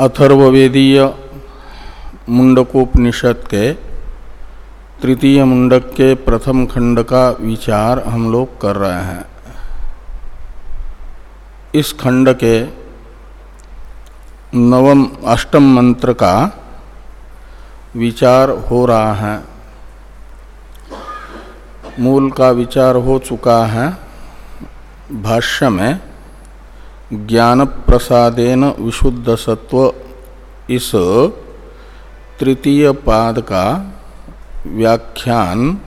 अथर्ववेदीय मुंडकोपनिषद के तृतीय मुंडक के प्रथम खंड का विचार हम लोग कर रहे हैं। इस खंड के नवम अष्टम मंत्र का विचार हो रहा है। मूल का विचार हो चुका है भाष्य में। ज्ञान प्रसादेन विशुद्ध सत्व इस तृतीय पाद का व्याख्यान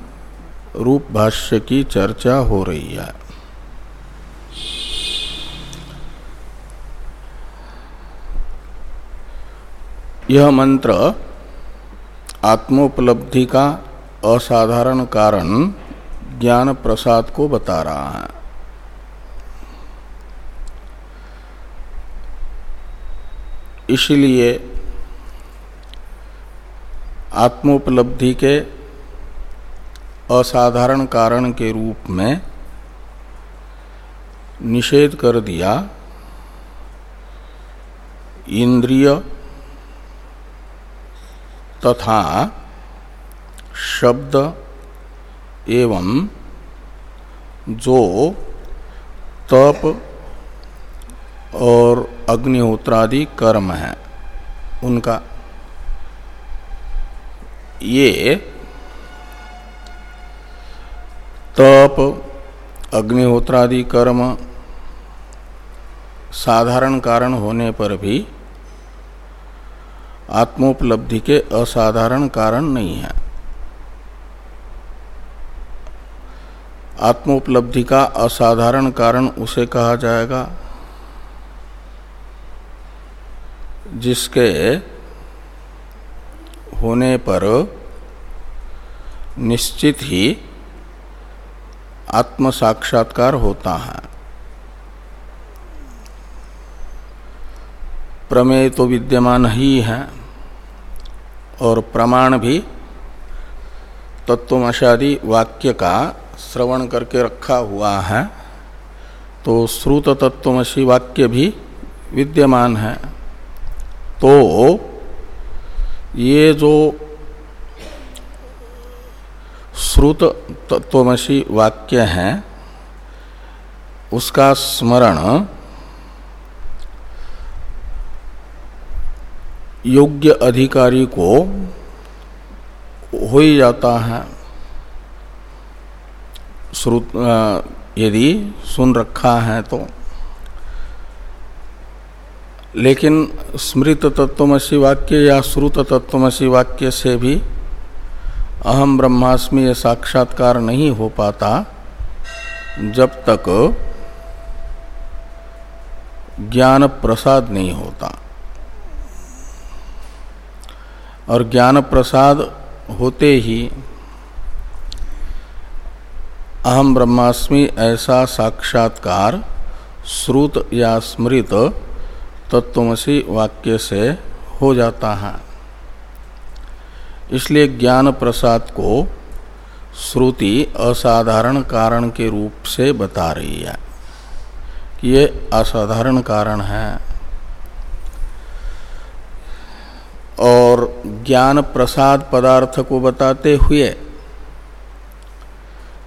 रूप भाष्य की चर्चा हो रही है। यह मंत्र आत्मोपलब्धि का असाधारण कारण ज्ञान प्रसाद को बता रहा है। इसलिए आत्मोपलब्धि के असाधारण कारण के रूप में निषेध कर दिया, इंद्रिय तथा शब्द एवं जो तप और अग्निहोत्रादि कर्म है। उनका ये तप, अग्निहोत्रादि कर्म साधारण कारण होने पर भी आत्मोपलब्धि के असाधारण कारण नहीं है। आत्मोपलब्धि का असाधारण कारण उसे कहा जाएगा। जिसके होने पर निश्चित ही आत्म साक्षात्कार होता है। प्रमेय तो विद्यमान ही है और प्रमाण भी तत्वमशादी वाक्य का श्रवण करके रखा हुआ है तो श्रुत तत्वमसी वाक्य भी विद्यमान है। तो ये जो श्रुत तत्वमसी वाक्य है, उसका स्मरण योग्य अधिकारी को हो ही जाता है। श्रुत यदि सुन रखा है तो। लेकिन स्मृत तत्वमसी वाक्य या श्रुत तत्वमसी वाक्य से भी अहम ब्रह्मास्मि ये साक्षात्कार नहीं हो पाता जब तक ज्ञान प्रसाद नहीं होता। और ज्ञान प्रसाद होते ही अहम ब्रह्मास्मि ऐसा साक्षात्कार, श्रुत या स्मृत तत्वमसी वाक्य से हो जाता है। इसलिए ज्ञान प्रसाद को श्रुति असाधारण कारण के रूप से बता रही है कि ये असाधारण कारण है। और ज्ञान प्रसाद पदार्थ को बताते हुए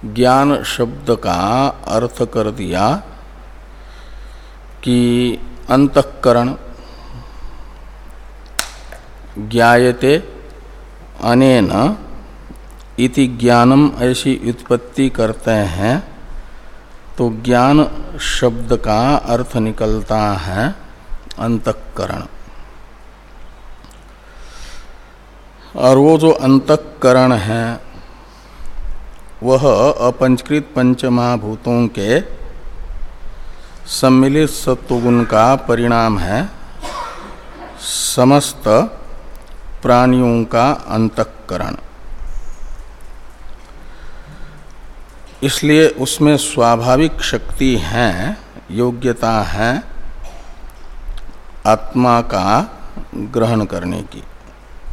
ज्ञान शब्द का अर्थ कर दिया कि अंतकरण ज्ञायते अनेन इति ज्ञानम ऐसी उत्पत्ति करते हैं। तो ज्ञान शब्द का अर्थ निकलता है अंतकरण। और वो जो अंतकरण है, वह अपंचकृत पंचमहाभूतों के सम्मिलित सत्वगुण का परिणाम है। समस्त प्राणियों का अंतकरण। इसलिए उसमें स्वाभाविक शक्ति है, योग्यता है, आत्मा का ग्रहण करने की,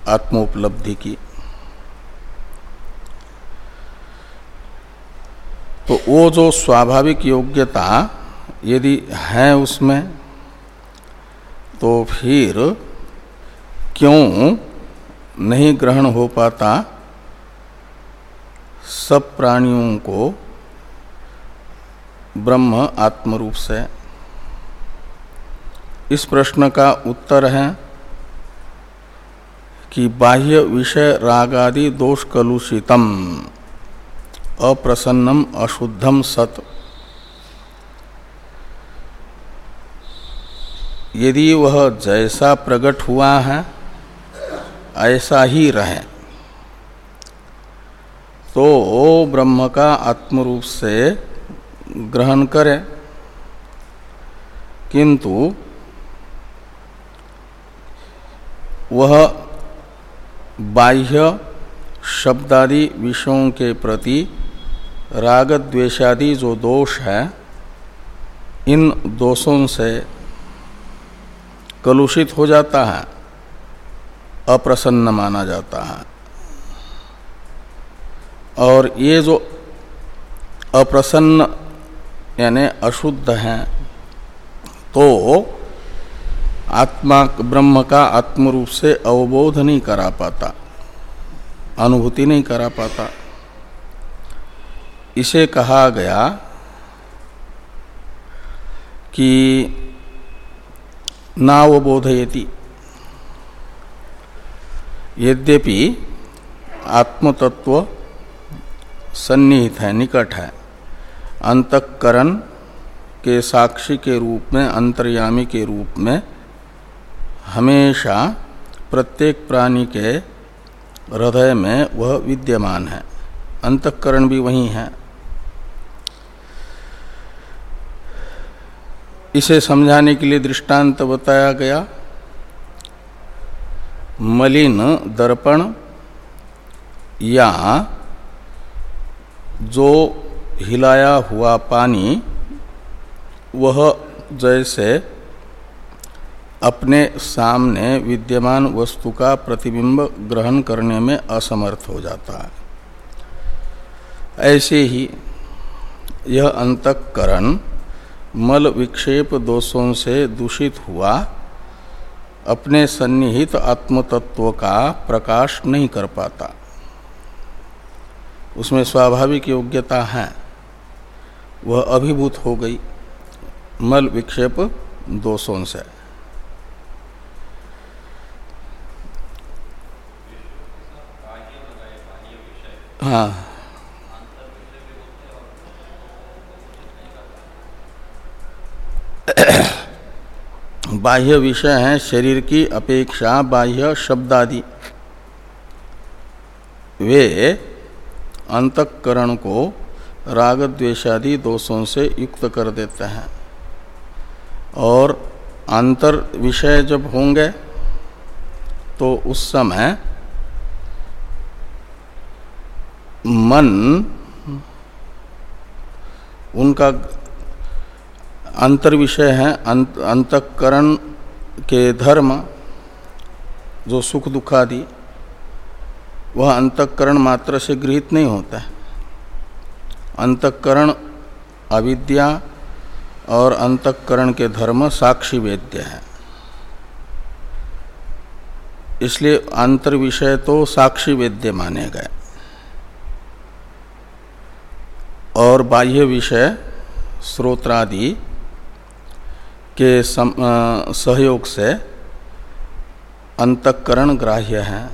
आत्मोपलब्धि की। तो वो जो स्वाभाविक योग्यता यदि है उसमें तो फिर क्यों नहीं ग्रहण हो पाता? सब प्राणियों को ब्रह्म आत्मरूप से। इस प्रश्न का उत्तर है कि बाह्य विषय रागादि दोष कलुषितम, अप्रसन्नम अशुद्धम सत। यदि वह जैसा प्रकट हुआ है, ऐसा ही रहे। तो ब्रह्म का आत्मरूप से ग्रहण करे। किंतु वह बाह्य शब्दादि विषयों के प्रति राग द्वेषादि जो दोष है, इन दोषों से कलुषित हो जाता है, अप्रसन्न माना जाता है। और ये जो अप्रसन्न यानी अशुद्ध हैं तो आत्मा ब्रह्म का आत्म रूप से अवबोध नहीं करा पाता, अनुभूति नहीं करा पाता। इसे कहा गया कि नावबोधयति। यद्यपि आत्मतत्व सन्निहित है निकट है अंतकरण के साक्षी के रूप में, अंतर्यामी के रूप में हमेशा प्रत्येक प्राणी के हृदय में वह विद्यमान है। अंतकरण भी वही है। इसे समझाने के लिए दृष्टांत बताया गया। मलिन दर्पण, या जो हिलाया हुआ पानी, वह जैसे अपने सामने विद्यमान वस्तु का प्रतिबिंब ग्रहण करने में असमर्थ हो जाता है। ऐसे ही यह अंतकरण मल विक्षेप दोषों से दूषित हुआ, अपने सन्निहित आत्मतत्व का प्रकाश नहीं कर पाता। उसमें स्वाभाविक योग्यता है, वह अभिभूत हो गई मल विक्षेप दोषों से। हाँ। बाह्य विषय हैं शरीर की अपेक्षा, बाह्य शब्दादि। वे अंतकरण को राग द्वेषादि दोषों से युक्त कर देते हैं। और अंतर विषय जब होंगे तो उस समय मन उनका अंतर विषय है, अंत, अंतकरण के धर्म, जो सुख दुखादि, वह अंतकरण मात्र से गृहित नहीं होता है। अंतकरण अविद्या और अंतकरण के धर्म साक्षी वेद्य है। इसलिए अंतर विषय तो साक्षी वेद्य माने गए। और बाह्य विषय, स्रोत्रादि के सम, आ, सहयोग से अंतकरण ग्राह्य है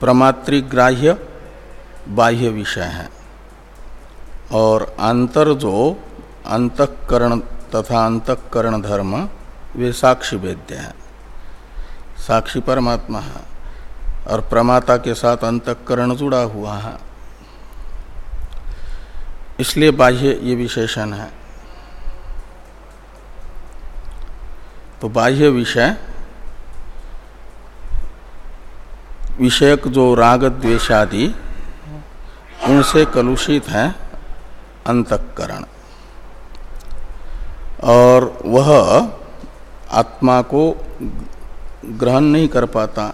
प्रमातृग्राह्य बाह्य विषय है। और अंतर जो अंतकरण तथा अंतकरण धर्म वे साक्षी वेद्य हैं। साक्षी परमात्मा है और प्रमाता के साथ अंतकरण जुड़ा हुआ है। इसलिए बाह्य ये विशेषण है। तो बाह्य विषय, विषयक जो राग द्वेषादि, उनसे कलुषित है अंतकरण। और वह आत्मा को ग्रहण नहीं कर पाता,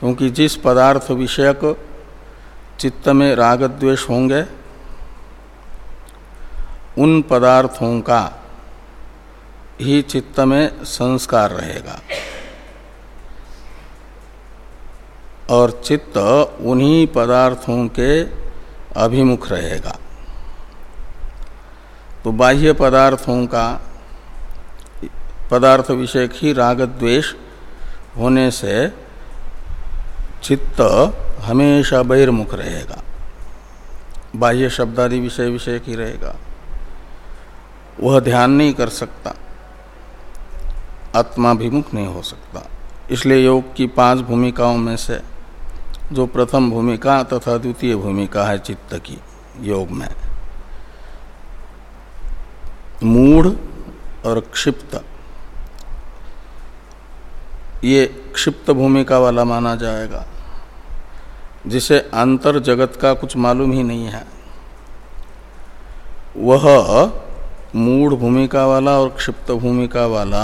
क्योंकि जिस पदार्थ विषयक चित्त में राग द्वेष होंगे, उन पदार्थों का ही चित्त में संस्कार रहेगा। और चित्त उन्हीं पदार्थों के अभिमुख रहेगा। तो बाह्य पदार्थों का पदार्थ विषय ही राग द्वेष होने से चित्त हमेशा बहिर्मुख रहेगा। बाह्य शब्दादि विषय विषय की रहेगा। वह ध्यान नहीं कर सकता। आत्माभिमुख नहीं हो सकता। इसलिए योग की पाँच भूमिकाओं में से जो प्रथम भूमिका तथा द्वितीय भूमिका है चित्त की, योग में। मूढ़ और क्षिप्त। ये क्षिप्त भूमिका वाला माना जाएगा, जिसे अंतर जगत का कुछ मालूम ही नहीं है। वह मूढ़ भूमिका वाला और क्षिप्त भूमिका वाला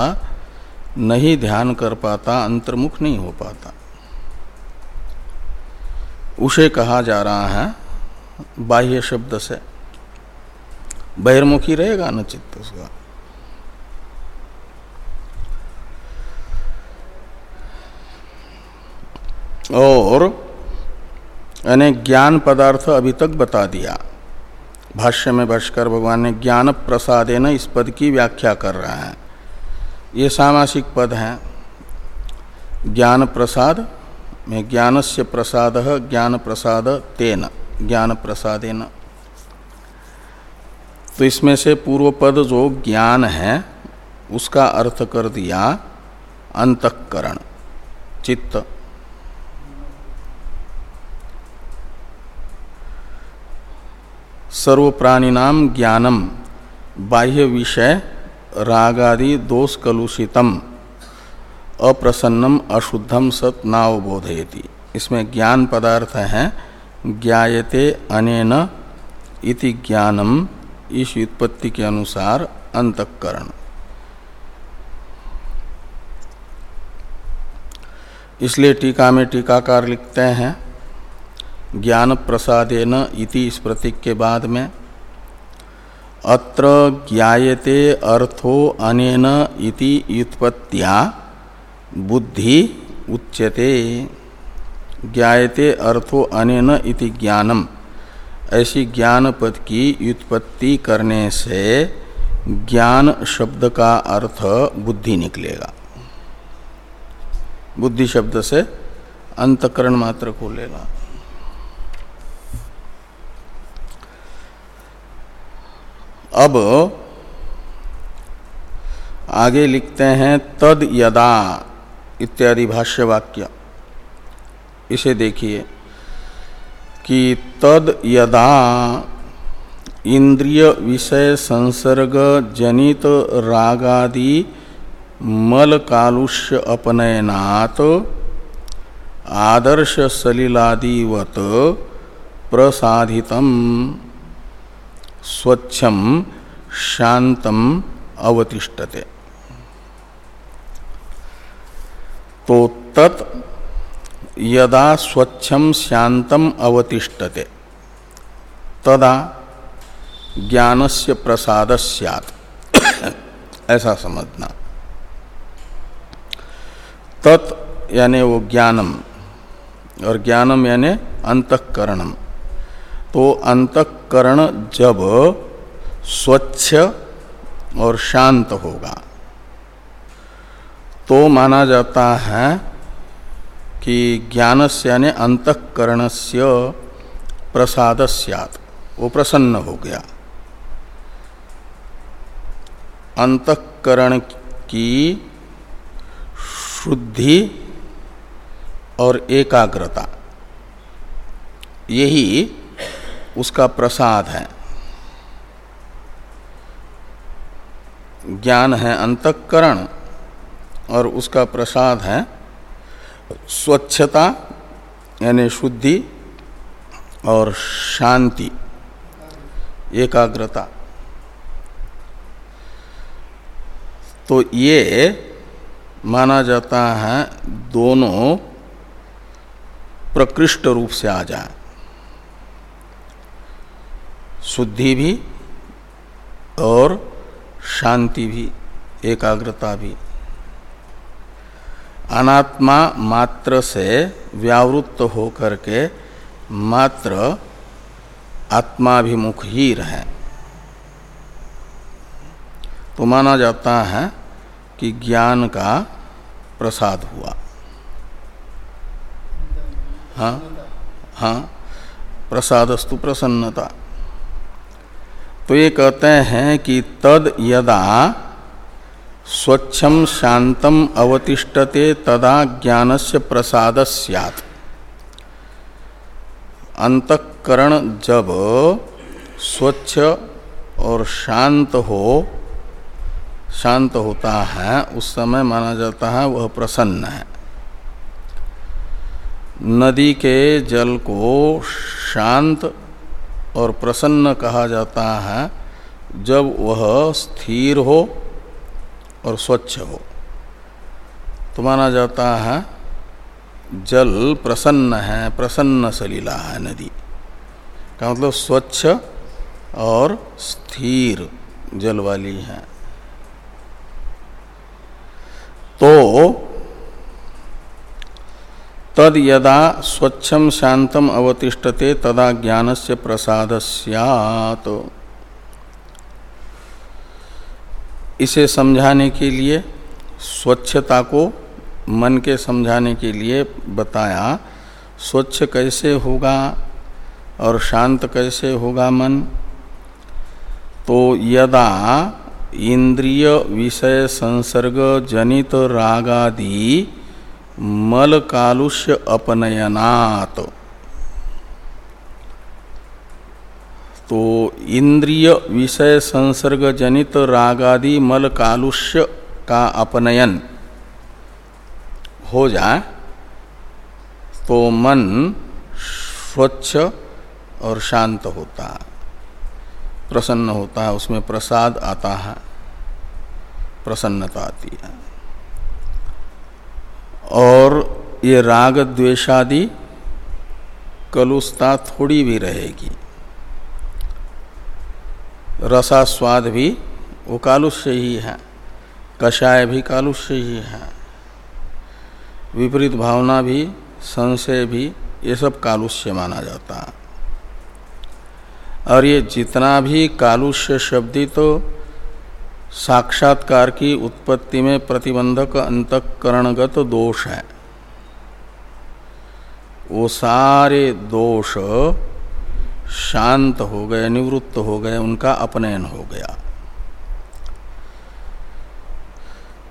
नहीं ध्यान कर पाता, अंतर्मुख नहीं हो पाता। उसे कहा जा रहा है, बाह्य शब्द से। बहिर्मुखी रहेगा न चित्त उसका? और अनेक ज्ञान पदार्थ अभी तक बता दिया। भाष्य में भाष्कर भगवान ने ज्ञान प्रसादे न इस पद की व्याख्या कर रहा हैं। ये सामासिक पद हैं। ज्ञान प्रसाद में ज्ञान से प्रसाद ज्ञान प्रसाद तेन ज्ञान प्रसादेन तो इसमें से पूर्व पद जो ज्ञान है, उसका अर्थ कर दिया अंतकरण, चित्त। सर्व प्राणिनाम ज्ञानम बाह्य विषय रागादि दोष कलुषितम अप्रसन्नम, अशुद्धम सत नावबोधयति। इसमें ज्ञान पदार्थ है, ज्ञायते अनेन इति ज्ञानम, इस उत्पत्ति के अनुसार अंतकरण। इसलिए टीका में टीकाकार लिखते हैं ज्ञान प्रसादेन इति इस प्रतीक के बाद में अत्र ज्ञायते अर्थो अनेन इति व्युत्पत्तिया। बुद्धि उच्यते। ज्ञायते अर्थो अनेन इति ज्ञानम। ऐसी ज्ञान पद की व्युत्पत्ति करने से ज्ञान शब्द का अर्थ बुद्धि निकलेगा। बुद्धि शब्द से अंतकरण मात्र को लेगा अब आगे लिखते हैं, तद यदा, इत्यादि भाष्य वाक्य इसे देखिए कि तद यदा, इंद्रिय विषय संसर्ग जनित रागादि मल कालुष्य अपनयनात्, आदर्श सलिलादिवत प्रसाधितम। स्वच्छम शांतम अवतिष्ठते। तो तत् यदा स्वच्छम शांतम अवतिष्ठते, तदा ज्ञानस्य प्रसाद ऐसा समझना। तत् यानी वो ज्ञानम, और ज्ञानम यानी अंतकरणम। तो अंतकरण जब स्वच्छ और शांत होगा। तो माना जाता है कि ज्ञान से यानी अंतकरण से प्रसाद सियात, वो प्रसन्न हो गया। अंतकरण की शुद्धि और एकाग्रता, यही उसका प्रसाद है। ज्ञान है अंतकरण और उसका प्रसाद है स्वच्छता, यानी शुद्धि और शांति, एकाग्रता। तो ये माना जाता है दोनों प्रकृष्ट रूप से आ जाए। शुद्धि भी और शांति भी, एकाग्रता भी। अनात्मा मात्र से व्यावृत्त होकर के मात्र आत्माभिमुख ही रहे। तो माना जाता है कि ज्ञान का प्रसाद हुआ। हाँ हाँ प्रसादस्तु प्रसन्नता। तो ये कहते हैं कि तद यदा स्वच्छम शांतम अवतिष्ठते तदा ज्ञान से प्रसाद सैत अंतकरण जब स्वच्छ और शांत हो, शांत होता है, उस समय माना जाता है वह प्रसन्न है। नदी के जल को शांत और प्रसन्न कहा जाता है, जब वह स्थिर हो और स्वच्छ हो। तो माना जाता है, जल प्रसन्न है, प्रसन्न सलीला है नदी। का मतलब स्वच्छ और स्थिर जल वाली है। तो तद यदा स्वच्छम शांतम अवतिष्ठते तदा ज्ञान से प्रसाद सियात। इसे समझाने के लिए, स्वच्छता को मन के समझाने के लिए बताया, स्वच्छ कैसे होगा और शांत कैसे होगा मन? तो यदा इंद्रिय विषय संसर्ग जनित रागादि मल कालुष्य अपनयनात्। तो इंद्रिय विषय संसर्ग जनित रागादि मल कालुष्य का अपनयन हो जाए तो मन स्वच्छ और शांत होता है। प्रसन्न होता है, उसमें प्रसाद आता है, प्रसन्नता आती है। और ये राग द्वेषादि कलुषता थोड़ी भी रहेगी। रसास्वाद भी, वो कालुष्य ही है। कषाय भी कालुष्य ही है। विपरीत भावना भी, संशय भी, ये सब कालुष्य माना जाता। है और ये जितना भी कालुष्य शब्दी तो साक्षात्कार की उत्पत्ति में प्रतिबंधक अंतकरणगत दोष है। वो सारे दोष शांत हो गए, निवृत्त हो गए, उनका अपनयन हो गया।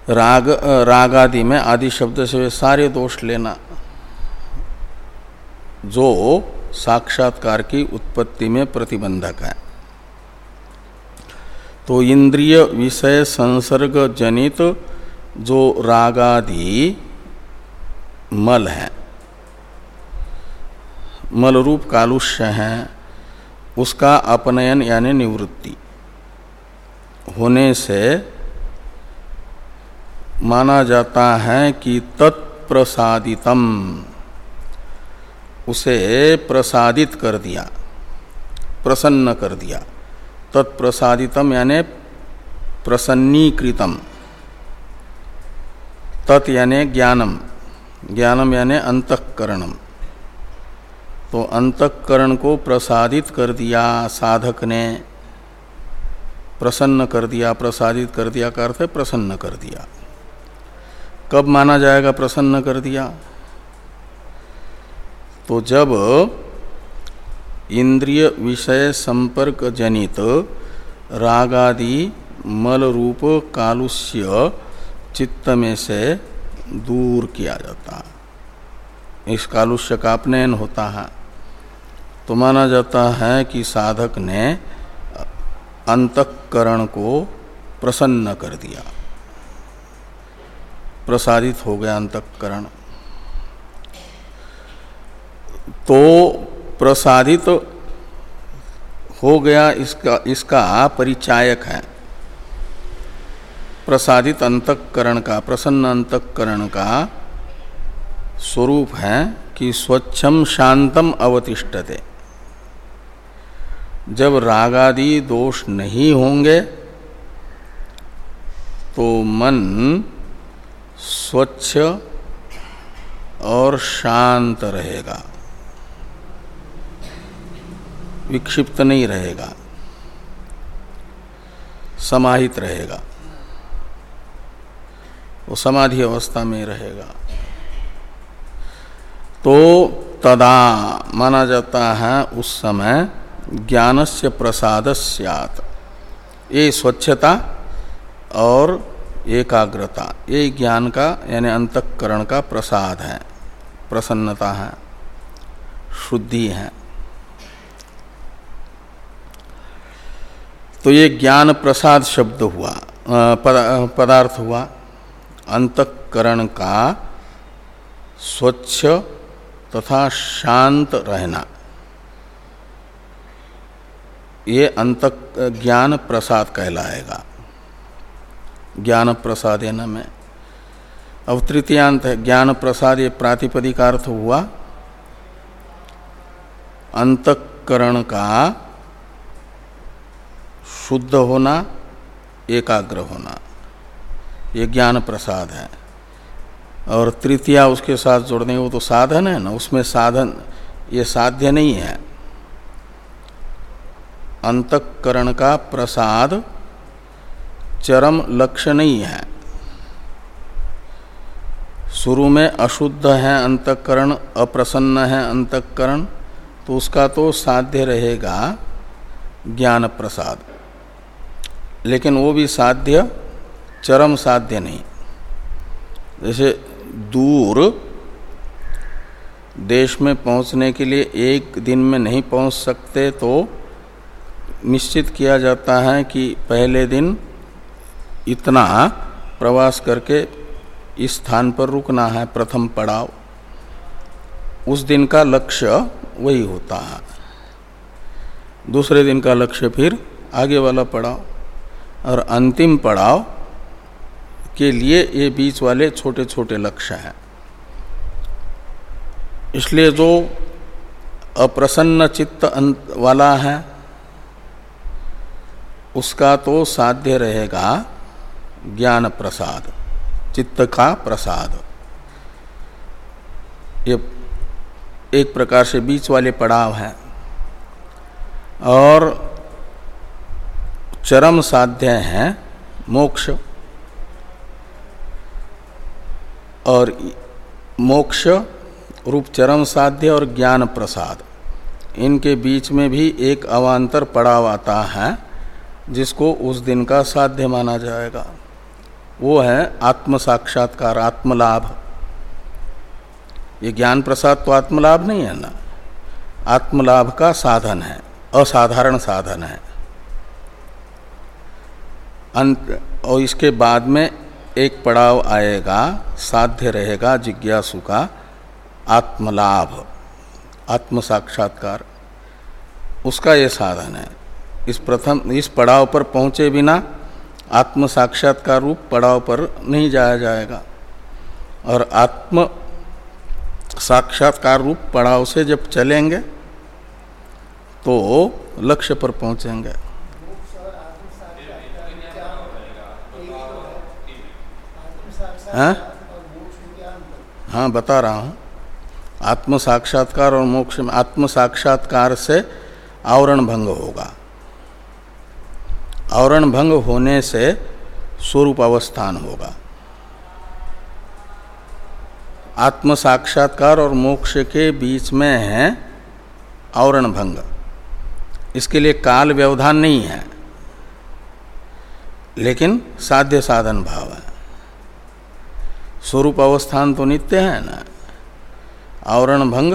राग राग आदि में आदि शब्द से वे सारे दोष लेना, जो साक्षात्कार की उत्पत्ति में प्रतिबंधक है। तो इंद्रिय विषय संसर्ग जनित जो रागादि मल है मल रूप कालुष्य है, उसका अपनयन यानी निवृत्ति होने से माना जाता है कि तत्प्रसादितम, उसे प्रसादित कर दिया, प्रसन्न कर दिया। तत्प्रसादितम यानि प्रसन्नीकृतम। तत् यानि ज्ञानम। ज्ञानम यानि अंतकरणम। तो अंतकरण को प्रसादित कर दिया साधक ने, प्रसन्न कर दिया, प्रसादित कर दिया का अर्थ प्रसन्न कर दिया। कब माना जाएगा प्रसन्न कर दिया? तो जब इंद्रिय विषय संपर्क जनित रागादि मल रूप कालुष्य चित्त में से दूर किया जाता। इस कालुष्य का अपनयन होता है। तो माना जाता है कि साधक ने अंतकरण को प्रसन्न कर दिया। प्रसादित हो गया अंतकरण। तो प्रसादित हो गया इसका इसका परिचायक है। प्रसादित अंतकरण का, प्रसन्न अंतकरण का स्वरूप है कि स्वच्छम शांतम अवतिष्ठते। जब रागादि दोष नहीं होंगे तो मन स्वच्छ और शांत रहेगा। विक्षिप्त नहीं रहेगा। समाहित रहेगा। वो समाधि अवस्था में रहेगा। तो तदा माना जाता है उस समय ज्ञान से प्रसाद सियात। ये स्वच्छता और एकाग्रता, ये ज्ञान का यानी अंतकरण का प्रसाद है, प्रसन्नता है, शुद्धि है। तो ये ज्ञान प्रसाद शब्द हुआ पदार्थ हुआ, अंतकरण का स्वच्छ तथा शांत रहना। ये अंत ज्ञान प्रसाद कहलाएगा। ज्ञान प्रसाद है। न में अब तृतीयांत है ज्ञान प्रसाद ये प्रातिपदिक अर्थ हुआ, अंतकरण का शुद्ध होना, एकाग्र होना, ये ज्ञान प्रसाद है। और तृतीया उसके साथ जोड़ने वो तो साधन है ना, उसमें साधन, ये साध्य नहीं है। अंतकरण का प्रसाद चरम लक्ष्य नहीं है। शुरू में अशुद्ध है अंतकरण, अप्रसन्न है अंतकरण तो उसका तो साध्य रहेगा ज्ञान प्रसाद। लेकिन वो भी साध्य, चरम साध्य नहीं। जैसे दूर देश में पहुँचने के लिए एक दिन में नहीं पहुँच सकते तो निश्चित किया जाता है कि पहले दिन इतना प्रवास करके इस स्थान पर रुकना है, प्रथम पड़ाव। उस दिन का लक्ष्य वही होता है। दूसरे दिन का लक्ष्य फिर आगे वाला पड़ाव। और अंतिम पड़ाव के लिए ये बीच वाले छोटे छोटे लक्ष्य हैं। इसलिए जो अप्रसन्न चित्त वाला है, उसका तो साध्य रहेगा ज्ञान प्रसाद, चित्त का प्रसाद। ये एक प्रकार से बीच वाले पड़ाव है। और चरम साध्य है, मोक्ष। और मोक्ष रूप चरम साध्य और ज्ञान प्रसाद। इनके बीच में भी एक अवान्तर पड़ाव आता है, जिसको उस दिन का साध्य माना जाएगा। वो है आत्म साक्षात्कार आत्मलाभ। ये ज्ञान प्रसाद तो आत्मलाभ नहीं है ना? आत्मलाभ का साधन है, असाधारण साधन है। अंत, और इसके बाद में एक पड़ाव आएगा, साध्य रहेगा, जिज्ञासु का आत्मलाभ आत्म साक्षात्कार उसका ये साधन है। इस प्रथम, इस पड़ाव पर पहुँचे बिना आत्म साक्षात्कार रूप पड़ाव पर नहीं जाया जाएगा। और आत्म साक्षात्कार रूप पड़ाव से जब चलेंगे तो लक्ष्य पर पहुँचेंगे। हाँ? हाँ बता रहा हूँ। आत्म साक्षात्कार और मोक्ष में आत्म साक्षात्कार से आवरण भंग होगा। आवरण भंग होने से स्वरूप अवस्थान होगा। आत्म साक्षात्कार और मोक्ष के बीच में है आवरण भंग इसके लिए काल व्यवधान नहीं है, लेकिन साध्य साधन भाव है। स्वरूप अवस्थान तो नित्य है ना। आवरण भंग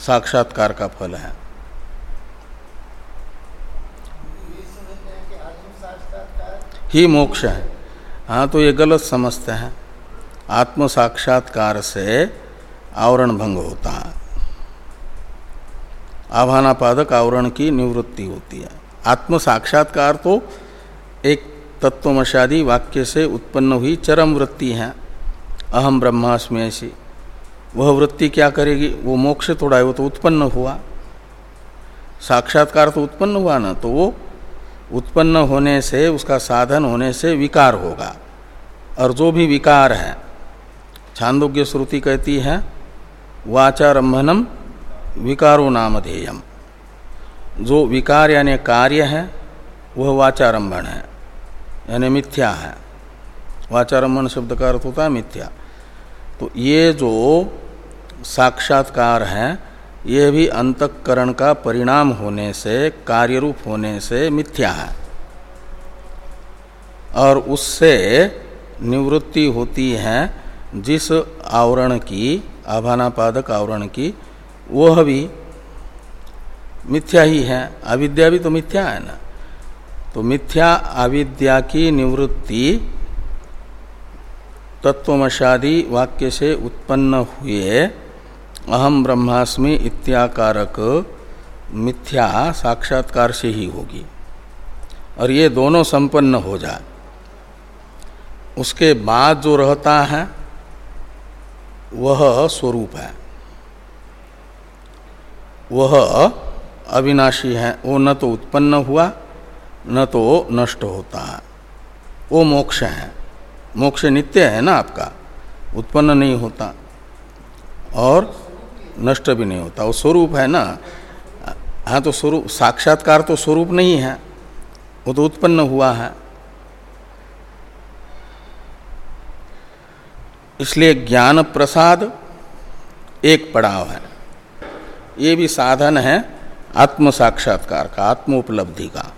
साक्षात्कार का फल है। ही मोक्ष है। हाँ तो ये गलत समझते हैं। आत्म साक्षात्कार से आवरण भंग होता है। आभानापादक आवरण की निवृत्ति होती है। आत्म साक्षात्कार तो एक तत्वमशादी वाक्य से उत्पन्न हुई चरम वृत्ति है। अहम ब्रह्मास्मि ऐसी वह वृत्ति क्या करेगी? वो मोक्ष थोड़ा है, वो तो उत्पन्न हुआ। साक्षात्कार तो उत्पन्न हुआ ना तो वो उत्पन्न होने से, उसका साधन होने से विकार होगा। और जो भी विकार है, छांदोग्य श्रुति कहती है वाचारंभनम विकारो नामधेयम जो विकार यानी कार्य है, वह वाचारंभन है, यानी मिथ्या है। वाचारंभन शब्द का अर्थ होता है, मिथ्या। तो ये जो साक्षात्कार है, ये भी अंतकरण का परिणाम होने से, कार्यरूप होने से मिथ्या है। और उससे निवृत्ति होती है जिस आवरण की, आभानापादक आवरण की, वह भी मिथ्या ही है। अविद्या भी तो मिथ्या है ना। तो मिथ्या अविद्या की निवृत्ति तत्वमशादी वाक्य से उत्पन्न हुए अहम ब्रह्मास्मि इत्याकारक मिथ्या साक्षात्कार से ही होगी। और ये दोनों संपन्न हो जाए उसके बाद जो रहता है, वह स्वरूप है। वह अविनाशी है। वो न तो उत्पन्न हुआ, न तो नष्ट होता। है वो मोक्ष है। मोक्ष नित्य है ना आपका? उत्पन्न नहीं होता और नष्ट भी नहीं होता। वो स्वरूप है ना? हाँ तो स्वरूप, साक्षात्कार तो स्वरूप नहीं है। वो तो उत्पन्न हुआ है। इसलिए ज्ञान प्रसाद एक पड़ाव है। ये भी साधन है आत्म साक्षात्कार का आत्म उपलब्धि का।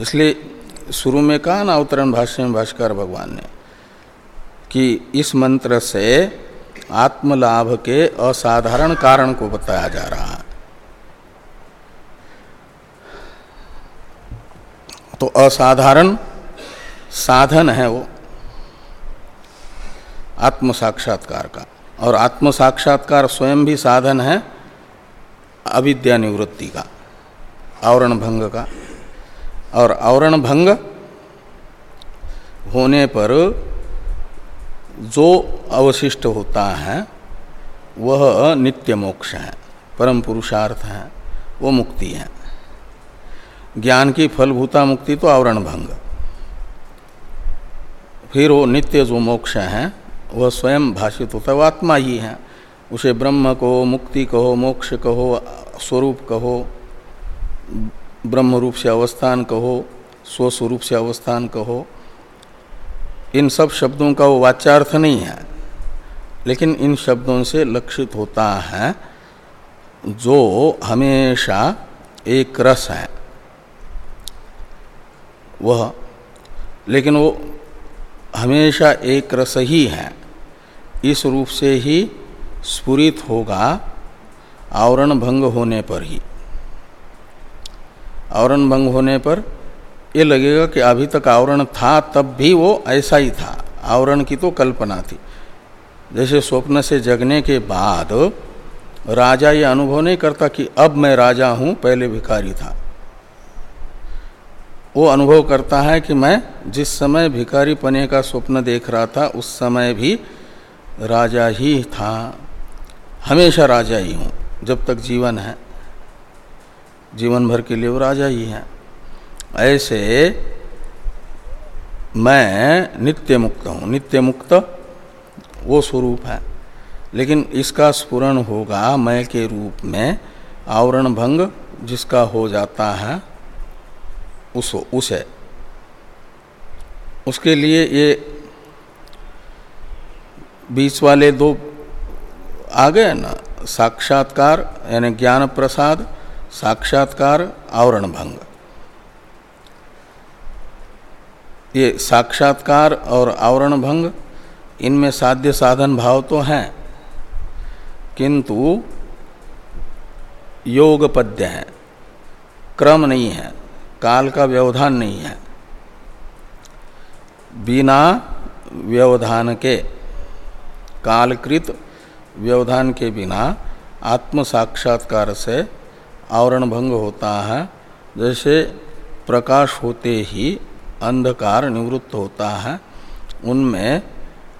इसलिए शुरू में कहा ना अवतरण भाष्य में भाष्कर भगवान ने, कि इस मंत्र से आत्मलाभ के असाधारण कारण को बताया जा रहा है। तो असाधारण साधन है वो आत्म साक्षात्कार का। और आत्म साक्षात्कार स्वयं भी साधन है, अविद्या निवृत्ति का आवरण भंग का। और आवरण भंग होने पर जो अवशिष्ट होता है, वह नित्य मोक्ष है, परम पुरुषार्थ है, वो मुक्ति है। ज्ञान की फलभूता मुक्ति तो आवरण भंग फिर वो नित्य जो मोक्ष है, वह स्वयं भाषित होता है वह आत्मा ही है। उसे ब्रह्म कहो, मुक्ति कहो, मोक्ष कहो, स्वरूप कहो ब्रह्म रूप से अवस्थान कहो, स्वस्वरूप से अवस्थान कहो। इन सब शब्दों का वो वाच्यार्थ नहीं है, लेकिन इन शब्दों से लक्षित होता है, जो हमेशा एक रस है। वह, लेकिन वो हमेशा एक रस ही है। इस रूप से ही स्फुरित होगा, आवरण भंग होने पर ही। आवरण भंग होने पर ये लगेगा कि अभी तक आवरण था, तब भी वो ऐसा ही था। आवरण की तो कल्पना थी। जैसे स्वप्न से जगने के बाद राजा ये अनुभव नहीं करता कि अब मैं राजा हूँ, पहले भिखारी था। वो अनुभव करता है कि मैं जिस समय भिखारी पने का स्वप्न देख रहा था, उस समय भी राजा ही था। हमेशा राजा ही हूँ, जब तक जीवन है। जीवन भर के लिए वो राजा ही है। ऐसे मैं नित्य मुक्त हूँ। नित्य मुक्त वो स्वरूप है। लेकिन इसका स्पुरण होगा मैं के रूप में, आवरण भंग जिसका हो जाता है, उस, उसे। उसके लिए ये बीच वाले दो आ गए ना? साक्षात्कार यानी ज्ञान प्रसाद साक्षात्कार आवरण भंग ये साक्षात्कार और आवरण भंग इनमें साध्य साधन भाव तो हैं, किंतु योग पद्य है, क्रम नहीं है, काल का व्यवधान नहीं है। बिना व्यवधान के, कालकृत व्यवधान के बिना आत्म साक्षात्कार से आवरण भंग होता है, जैसे प्रकाश होते ही अंधकार निवृत्त होता है। उनमें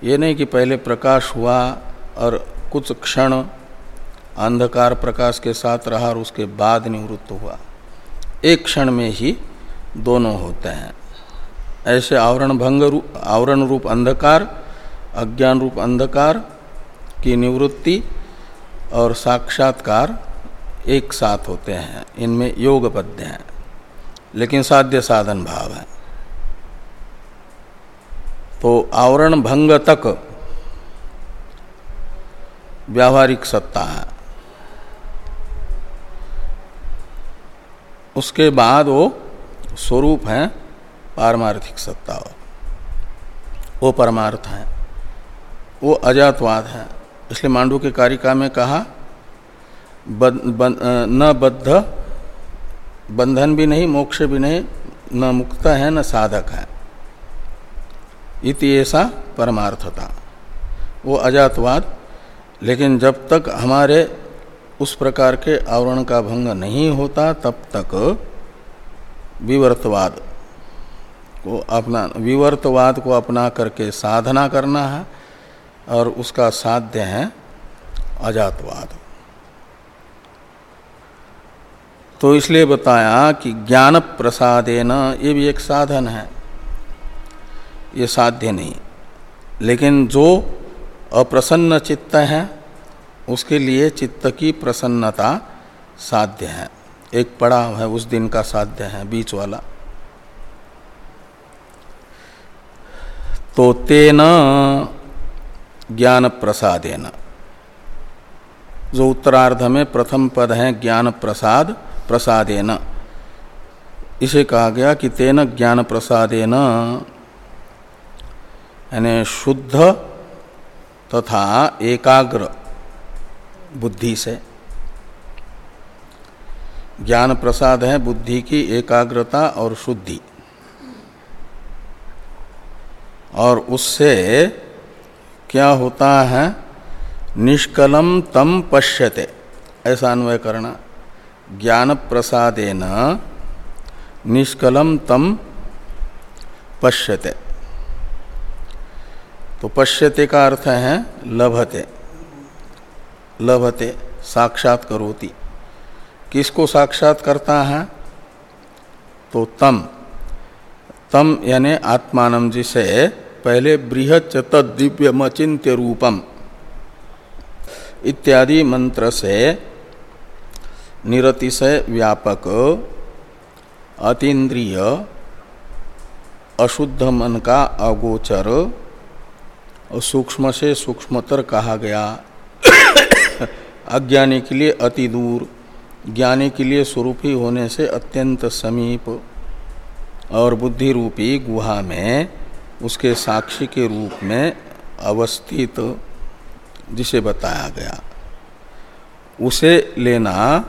ये नहीं कि पहले प्रकाश हुआ और कुछ क्षण अंधकार प्रकाश के साथ रहा और उसके बाद निवृत्त हुआ। एक क्षण में ही दोनों होते हैं। ऐसे आवरण भंग रूप आवरण रूप अंधकार, अज्ञान रूप अंधकार की निवृत्ति और साक्षात्कार एक साथ होते हैं, इनमें योगबद्ध हैं, लेकिन साध्य साधन भाव है। तो आवरण भंग तक व्यावहारिक सत्ता है। उसके बाद वो स्वरूप है, पारमार्थिक सत्ता वो परमार्थ है। वो अजातवाद है। इसलिए मांडू के कारिका में कहा बन, न बद्ध बंधन भी नहीं मोक्ष भी नहीं न मुक्त है न साधक है। इति ऐसा परमार्थता। वो अजातवाद लेकिन जब तक हमारे उस प्रकार के आवरण का भंग नहीं होता तब तक विवर्तवाद को अपना विवर्तवाद को अपना करके साधना करना है और उसका साध्य है अजातवाद। तो इसलिए बताया कि ज्ञान प्रसादेन ये भी एक साधन है। ये साध्य नहीं। लेकिन जो अप्रसन्न चित्त है, उसके लिए चित्त की प्रसन्नता साध्य है। एक पड़ा है, उस दिन का साध्य है, बीच वाला। तो तेन ज्ञान प्रसादेन जो उत्तरार्ध में प्रथम पद है ज्ञान प्रसाद प्रसादेन। इसे कहा गया कि तेन ज्ञान प्रसादेन यानी शुद्ध तथा एकाग्र बुद्धि से। ज्ञान प्रसाद है बुद्धि की एकाग्रता और शुद्धि। और उससे क्या होता है? निष्कलम तम पश्यते। ऐसा अन्वय करना ज्ञान प्रसादेन निष्कलम तम पश्यते। तो पश्यते का अर्थ है लभते। लभते, साक्षात करोति। किसको साक्षात करता है? तो तम। तम यानी आत्मानम जिसे पहले बृहच दिव्य मचिंत्य रूपम इत्यादि मंत्र से निरतिशय व्यापक, अतीन्द्रिय, अशुद्ध मन का अगोचर सूक्ष्म से सूक्ष्मतर कहा गया। अज्ञानी के लिए अति दूर, ज्ञानी के लिए स्वरूपी होने से अत्यंत समीप, और बुद्धि रूपी गुहा में उसके साक्षी के रूप में अवस्थित, जिसे बताया गया। उसे लेना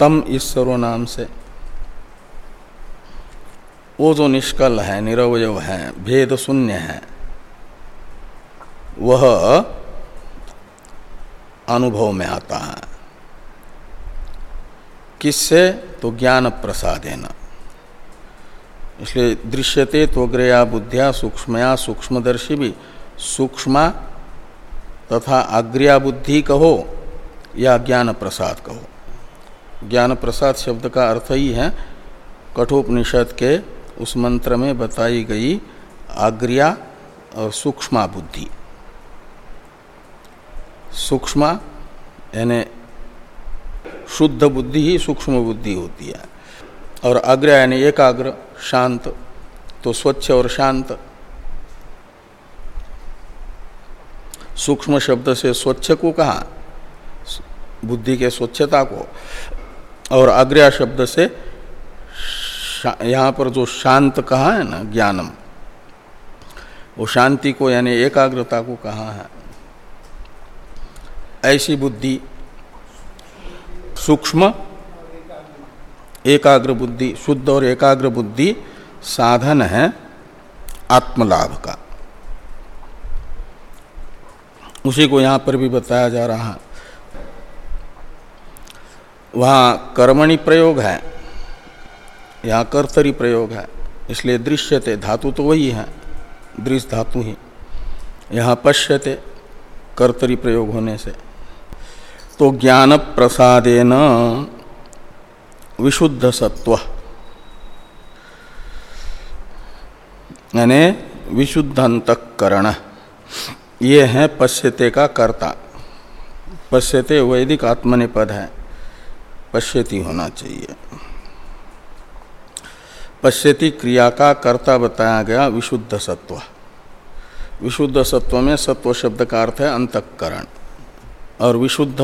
तम ईश्वरो नाम से। वो जो निष्कल है, निरवय है, भेद शून्य है, वह अनुभव में आता है। किससे? तो ज्ञान प्रसादेन। इसलिए दृश्यते तो ग्रया बुद्धिया सूक्ष्मया सूक्ष्मदर्शी भी सूक्ष्म तथा अग्रिया बुद्धि कहो या ज्ञान प्रसाद कहो। ज्ञान प्रसाद शब्द का अर्थ ही है, कठोपनिषद के उस मंत्र में बताई गई आग्रिया और सूक्ष्मा बुद्धि। सूक्ष्म यानी शुद्ध बुद्धि ही सूक्ष्म बुद्धि होती है। और अग्र यानी एकाग्र, शांत तो स्वच्छ और शांत। सूक्ष्म शब्द से स्वच्छ को कहा, बुद्धि के स्वच्छता को। और अग्रया शब्द से यहाँ पर जो शांत कहा है ना, ज्ञानम, वो शांति को यानी एकाग्रता को कहा है। ऐसी बुद्धि, सूक्ष्म, एकाग्र बुद्धि, शुद्ध और एकाग्र बुद्धि साधन है आत्मलाभ का। उसी को यहाँ पर भी बताया जा रहा है। वहाँ कर्मणि प्रयोग है यहाँ कर्तरी प्रयोग है, इसलिए दृश्यते, धातु तो वही है दृश्य धातु ही। यहाँ पश्यते, कर्तरी प्रयोग होने से। तो ज्ञान प्रसादेन विशुद्ध सत्व यानी विशुद्ध अंतकरण ये है पश्यते का कर्ता। पश्यते वैदिक आत्मनिपद है। पश्यति होना चाहिए। पश्यति क्रिया का कर्ता बताया गया विशुद्ध सत्व। विशुद्ध सत्व में सत्व शब्द का अर्थ है अंतकरण। और विशुद्ध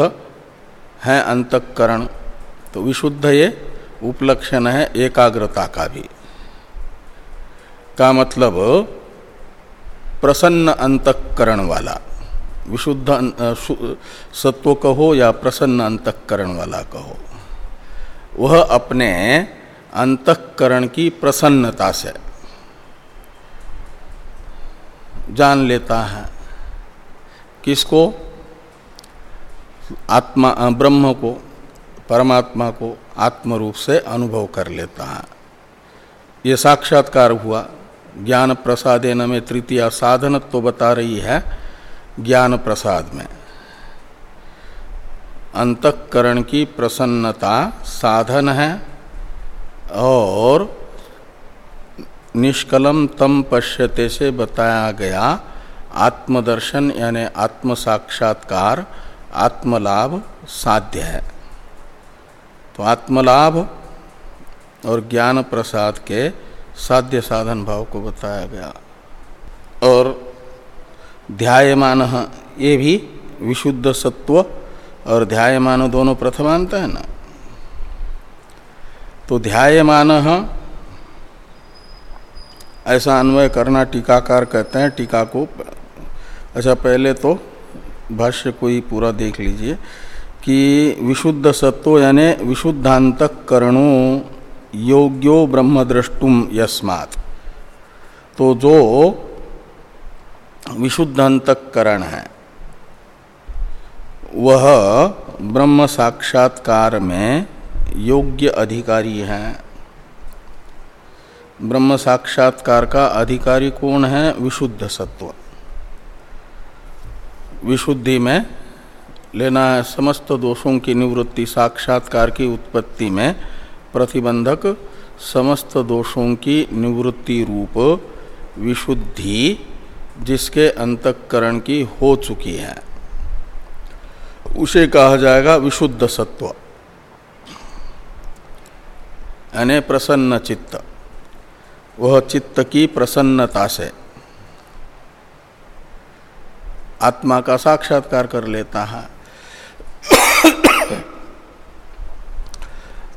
है अंतकरण। तो विशुद्ध ये उपलक्षण है एकाग्रता का भी। का मतलब प्रसन्न अंतकरण वाला। विशुद्ध सत्व कहो या प्रसन्न अंतकरण वाला कहो। वह अपने अंतकरण की प्रसन्नता से जान लेता है किसको आत्मा, ब्रह्म को, परमात्मा को आत्म रूप से अनुभव कर लेता है। ये साक्षात्कार हुआ। ज्ञान प्रसादेन में तृतीय साधन तो बता रही है ज्ञान प्रसाद में। अंतकरण की प्रसन्नता साधन है और निष्कलम तम पश्यते से बताया गया आत्मदर्शन यानी आत्म साक्षात्कार आत्मलाभ साध्य है। तो आत्मलाभ और ज्ञान प्रसाद के साध्य साधन भाव को बताया गया। और ध्यायमान ये भी विशुद्ध सत्व और ध्यायमान दोनों प्रथमांत है ना। तो ध्यायमान ऐसा अन्वय करना टीकाकार कहते हैं, टीका को अच्छा पहले तो भाष्य को ही पूरा देख लीजिए कि विशुद्ध सत्व यानी विशुद्धांतक करणो योग्यो ब्रह्म द्रष्टुम यस्मात्। तो जो विशुद्धांतकरण है वह ब्रह्म साक्षात्कार में योग्य अधिकारी हैं। ब्रह्म साक्षात्कार का अधिकारी कौन है? विशुद्ध सत्व। विशुद्धि में लेना है समस्त दोषों की निवृत्ति, साक्षात्कार की उत्पत्ति में प्रतिबंधक, समस्त दोषों की निवृत्ति रूप, विशुद्धि जिसके अंतकरण की हो चुकी है। उसे कहा जाएगा विशुद्ध सत्व। यानी प्रसन्न चित्त। वह चित्त की प्रसन्नता से आत्मा का साक्षात्कार कर लेता है।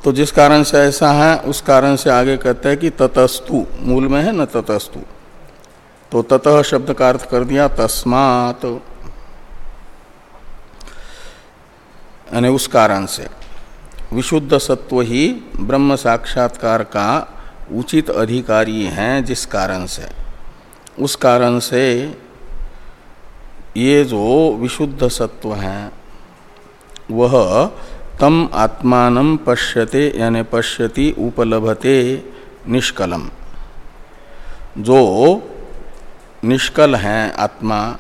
तो जिस कारण से ऐसा है, उस कारण से आगे कहते हैं कि ततस्तु, मूल में है न ततस्तु। तो ततः शब्द का अर्थ कर दिया, तस्मात। यानी उस कारण से। विशुद्ध सत्व ही ब्रह्म साक्षात्कार का उचित अधिकारी हैं जिस कारण से। उस कारण से ये जो विशुद्ध सत्व हैं, वह तम आत्मान पश्यते यानी पश्यति उपलभते निष्कलम। जो निष्कल हैं आत्मा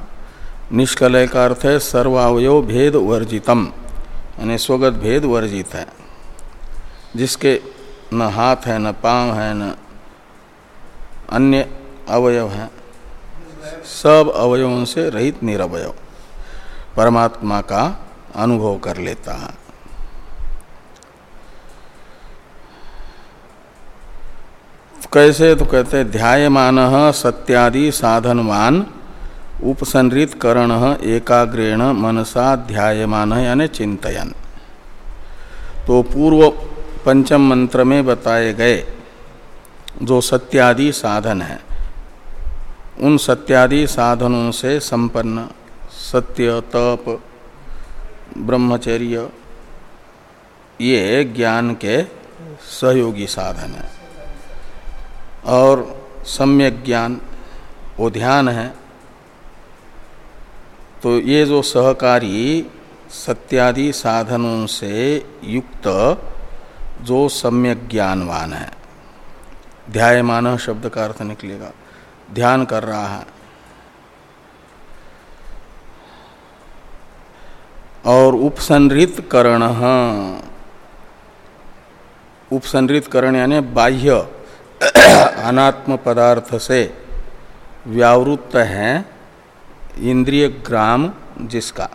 निष्कल का अर्थ है सर्वावय भेद वर्जितम। यानी स्वगत भेद वर्जित है। जिसके न हाथ है, न पाँव है, न अन्य अवयव हैं, सब अवयवों से रहित निरवय परमात्मा का अनुभव कर लेता है। कैसे तो कहते ध्यायमान सत्यादि साधनवान उपसंरित करण एकाग्रेण मनसा ध्यायमान यानी चिंतन तो पूर्व पंचम मंत्र में बताए गए जो सत्यादि साधन है, उन सत्यादि साधनों से संपन्न सत्य, तप, ब्रह्मचर्य, ये ज्ञान के सहयोगी साधन है। और सम्यक ज्ञान, वो ध्यान है तो ये जो सहकारी सत्यादि साधनों से युक्त जो सम्यक ज्ञानवान है, ध्यायमान शब्द का अर्थ निकलेगा। ध्यान कर रहा है। और उपसंरित करण उपसंरित करण यानी बाह्य अनात्म पदार्थ से व्यावृत्त है। इंद्रिय ग्राम जिसका।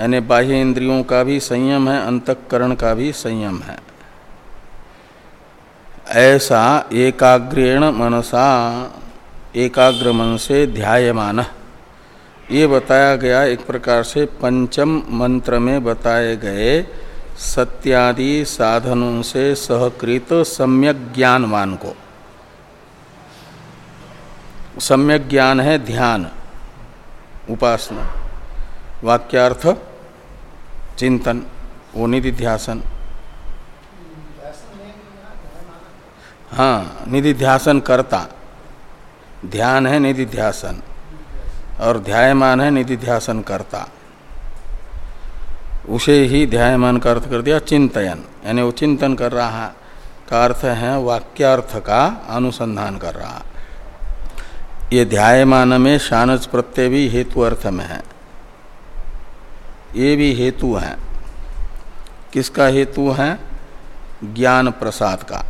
यानी बाह्य इंद्रियों का भी संयम है, अंतकरण का भी संयम है। ऐसा एकाग्रेण मनसा एकाग्र मन से ध्यायमान। ये बताया गया एक प्रकार से पंचम मंत्र में बताए गए सत्यादि साधनों से सहकृत सम्यक ज्ञानवान को। सम्यक ज्ञान है ध्यान, उपासना, वाक्यार्थ, चिंतन वो निधि निधिध्यासन हाँ निधिध्यासन करता। ध्यान है निधि निधिध्यासन, और ध्यायमान है निधि निधिध्यासन करता। उसे ही ध्यायमान का अर्थ कर दिया चिंतन यानी वो चिंतन कर रहा का अर्थ है वाक्यार्थ का अनुसंधान कर रहा ये ध्यायमान में शानच प्रत्यय भी हेतु अर्थ में है। ये भी हेतु है। किसका हेतु है? ज्ञान प्रसाद का।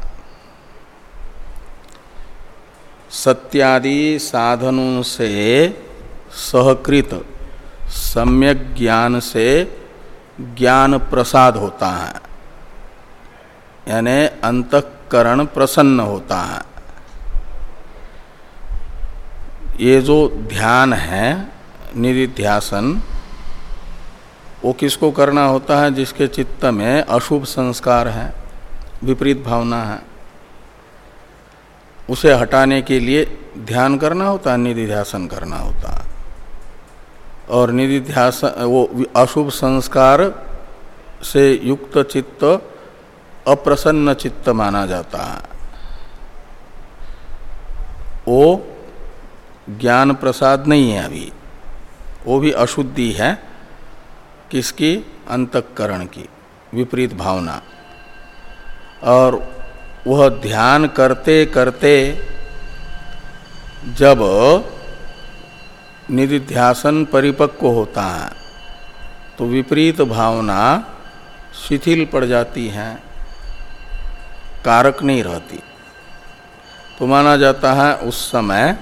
सत्यादि साधनों से सहकृत, सम्यक ज्ञान से ज्ञान प्रसाद होता है। यानी अंतकरण प्रसन्न होता है। ये जो ध्यान है, निधिध्यासन, वो किसको करना होता है जिसके चित्त में अशुभ संस्कार है, विपरीत भावना है? उसे हटाने के लिए ध्यान करना होता है, निधिध्यासन करना होता है। और निधिध्यासन, वो अशुभ संस्कार से युक्त चित्त अप्रसन्न चित्त माना जाता है। वो ज्ञान प्रसाद नहीं है अभी। वो भी अशुद्धि है किसकी? अंतकरण की, विपरीत भावना। और वह ध्यान करते करते जब निधिध्यासन परिपक्व होता है तो विपरीत भावना शिथिल पड़ जाती है, कारक नहीं रहती। तो माना जाता है उस समय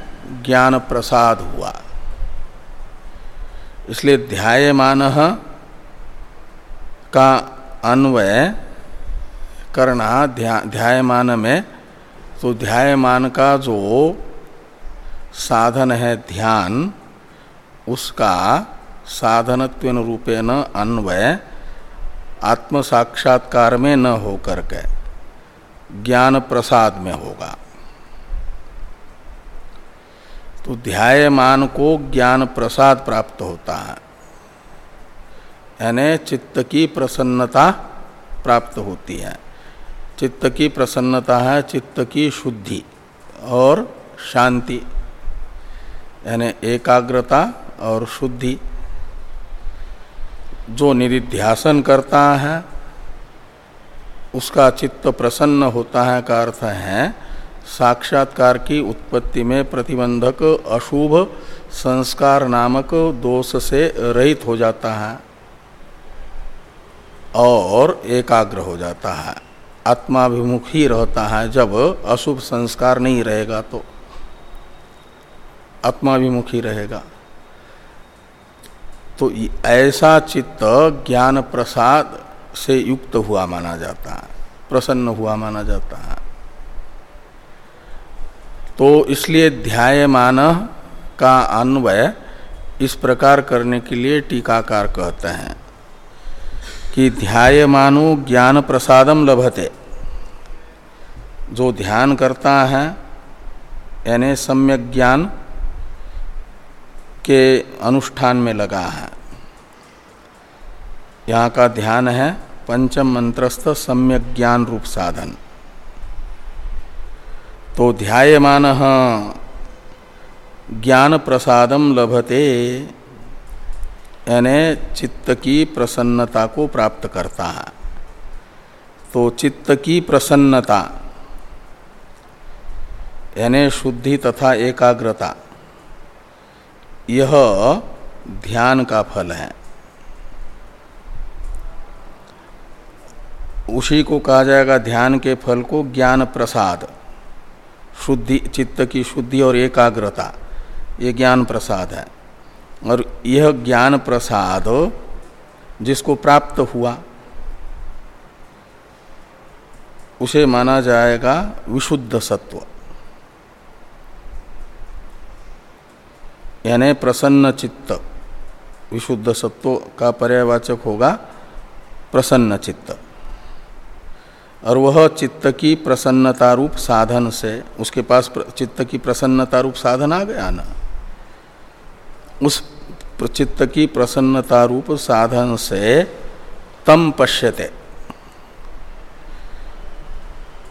ज्ञान प्रसाद हुआ। इसलिए ध्यायमान का अन्वय करना ध्या, ध्यायमान में तो ध्यायमान का जो साधन है ध्यान उसका साधनत्व रूपेण अन्वय आत्म साक्षात्कार में न होकर के ज्ञान प्रसाद में होगा। तो ध्यायमान को ज्ञान प्रसाद प्राप्त होता है। यानी चित्त की प्रसन्नता प्राप्त होती है। चित्त की प्रसन्नता है, चित्त की शुद्धि और शांति, यानी एकाग्रता और शुद्धि। जो निधिध्यासन करता है, उसका चित्त प्रसन्न होता है का अर्थ है साक्षात्कार की उत्पत्ति में प्रतिबंधक अशुभ संस्कार नामक दोष से रहित हो जाता है और एकाग्र हो जाता है। आत्माभिमुख ही रहता है। जब अशुभ संस्कार नहीं रहेगा तो आत्माभिमुख रहेगा। तो ऐसा चित्त ज्ञान प्रसाद से युक्त हुआ माना जाता है। प्रसन्न हुआ माना जाता है। तो इसलिए ध्यायमान का अन्वय इस प्रकार करने के लिए टीकाकार कहते हैं कि ध्यायमानो ज्ञान प्रसादम लभते। जो ध्यान करता है, यानी सम्यक ज्ञान के अनुष्ठान में लगा है। यहाँ का ध्यान है, पंचम मंत्रस्थ सम्यक ज्ञान रूप साधन। तो ध्यायमान ज्ञान प्रसादम लभते। यानी चित्त की प्रसन्नता को प्राप्त करता। है तो चित्त की प्रसन्नता, यानी शुद्धि तथा एकाग्रता, यह ध्यान का फल है। उसी को कहा जाएगा ध्यान के फल को ज्ञान प्रसाद शुद्धि, चित्त की शुद्धि और एकाग्रता, ये ज्ञान प्रसाद है। और यह ज्ञान प्रसाद जिसको प्राप्त हुआ, उसे माना जाएगा विशुद्ध सत्व। यानी प्रसन्न चित्त, विशुद्ध सत्व का पर्यावाचक होगा प्रसन्न चित्त। और वह चित्त की प्रसन्नता रूप साधन से, उसके पास चित्त की प्रसन्नता रूप साधन आ गया ना? उस चित्त की प्रसन्नता रूप साधन से तम पश्यते।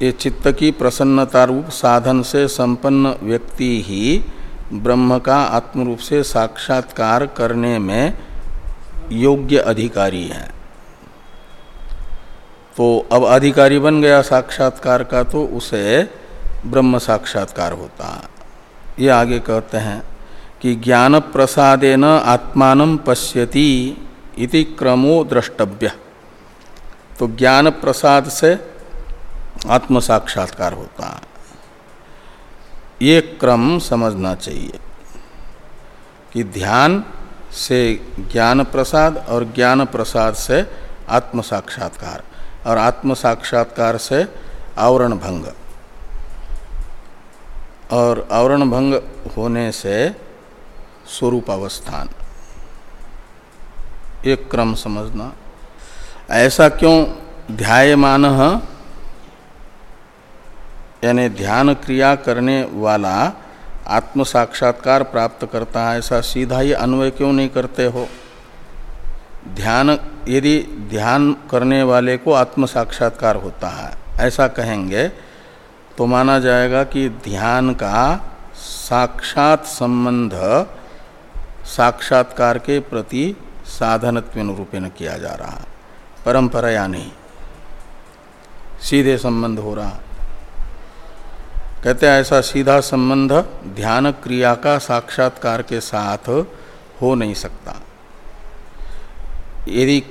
ये चित्त की प्रसन्नता रूप साधन से संपन्न व्यक्ति ही ब्रह्म का आत्म रूप से साक्षात्कार करने में योग्य अधिकारी है। तो अब अधिकारी बन गया साक्षात्कार का तो उसे ब्रह्म साक्षात्कार होता। है ये आगे कहते हैं कि ज्ञान प्रसादेन आत्मान पश्यति इति क्रमो द्रष्टव्य। तो ज्ञान प्रसाद से आत्म साक्षात्कार होता। है ये क्रम समझना चाहिए कि ध्यान से ज्ञान प्रसाद और ज्ञान प्रसाद से आत्म साक्षात्कार और आत्म साक्षात्कार से आवरण भंग और आवरण भंग होने से स्वरूप अवस्थान एक क्रम समझना। ऐसा क्यों? ध्यायमान, यानी ध्यान क्रिया करने वाला आत्म साक्षात्कार प्राप्त करता है ऐसा सीधा ही अन्वय क्यों नहीं करते हो? ध्यान, यदि ध्यान करने वाले को आत्म साक्षात्कार होता है, ऐसा कहेंगे तो माना जाएगा कि ध्यान का साक्षात संबंध साक्षात्कार के प्रति साधनत्व रूपेण किया जा रहा परंपरा या नहीं सीधे संबंध हो रहा कहते हैं, ऐसा सीधा संबंध ध्यान क्रिया का साक्षात्कार के साथ हो नहीं सकता। यदि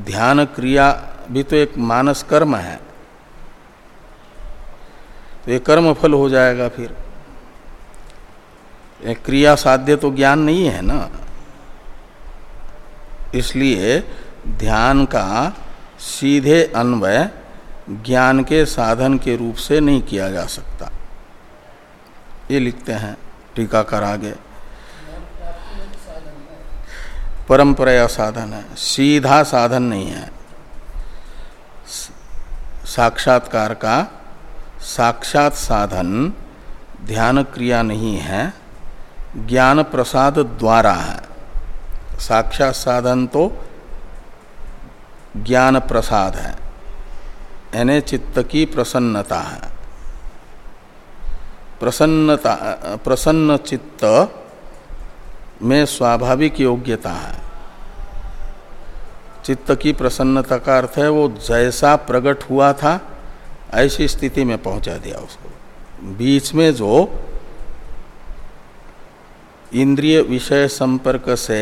ध्यान क्रिया भी तो एक मानस कर्म है तो ये कर्म फल हो जाएगा फिर। क्रिया साध्य तो ज्ञान नहीं है ना। इसलिए ध्यान का सीधे अन्वय ज्ञान के साधन के रूप से नहीं किया जा सकता। ये लिखते हैं टीकाकर आगे। परंपरा साधन है, सीधा साधन नहीं है। साक्षात्कार का साक्षात साधन ध्यान क्रिया नहीं है, ज्ञान प्रसाद द्वारा है। साक्षात साधन तो ज्ञान प्रसाद है, यानी चित्त की प्रसन्नता है। प्रसन्नता, प्रसन्न चित्त में स्वाभाविक योग्यता है। चित्त की प्रसन्नता का अर्थ है वो जैसा प्रकट हुआ था, ऐसी स्थिति में पहुँचा दिया उसको। बीच में जो इंद्रिय विषय संपर्क से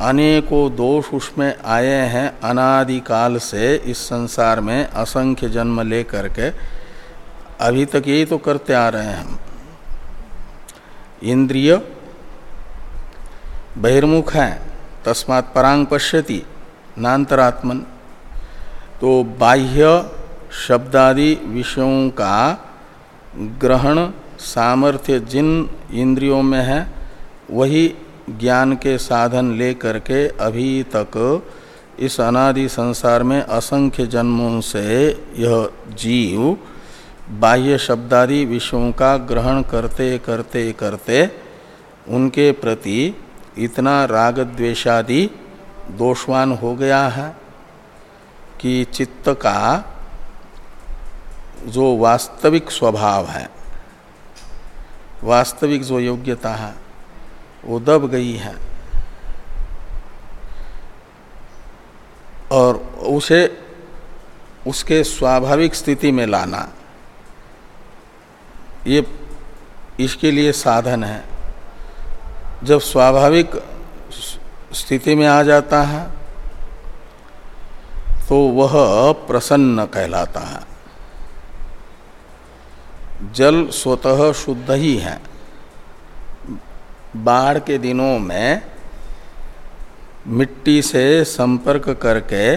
अनेकों दोष उसमें आए हैं, अनादिकाल से इस संसार में असंख्य जन्म ले करके अभी तक यही तो करते आ रहे हैं हम। इंद्रिय बहिर्मुख हैं, तस्मात् परांग पश्यति, नान्तरात्मन। तो बाह्य शब्दादि विषयों का ग्रहण, सामर्थ्य जिन इंद्रियों में है, वही ज्ञान के साधन ले करके अभी तक इस अनादि संसार में असंख्य जन्मों से यह जीव बाह्य शब्दादि विषयों का ग्रहण करते करते करते उनके प्रति इतना राग द्वेषादि दोषवान हो गया है कि चित्त का जो वास्तविक स्वभाव है, वास्तविक जो योग्यता है, वो दब गई है। और उसे, उसके स्वाभाविक स्थिति में लाना, ये इसके लिए साधन है। जब स्वाभाविक स्थिति में आ जाता है तो वह प्रसन्न कहलाता है। जल स्वतः शुद्ध ही है। बाढ़ के दिनों में मिट्टी से संपर्क करके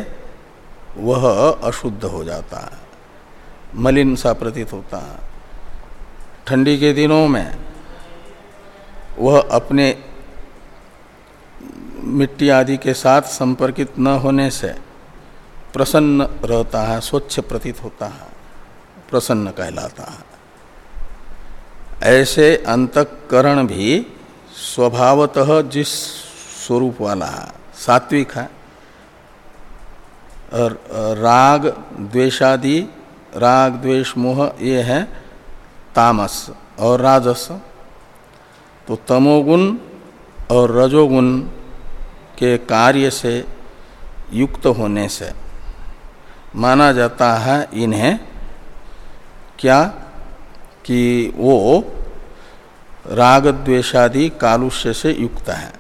वह अशुद्ध हो जाता है, मलिन सा प्रतीत होता है। ठंडी के दिनों में वह अपने मिट्टी आदि के साथ संपर्कित न होने से प्रसन्न रहता है, स्वच्छ प्रतीत होता है, प्रसन्न कहलाता है। ऐसे अंतकरण भी स्वभावतः जिस स्वरूप वाला है, सात्विक है, और राग, द्वेषादि, राग, द्वेष, मोह, ये है तामस और राजस। तो तमोगुण और रजोगुण के कार्य से युक्त होने से माना जाता है इन्हें क्या कि वो राग द्वेषादि कालुष्य से युक्त है।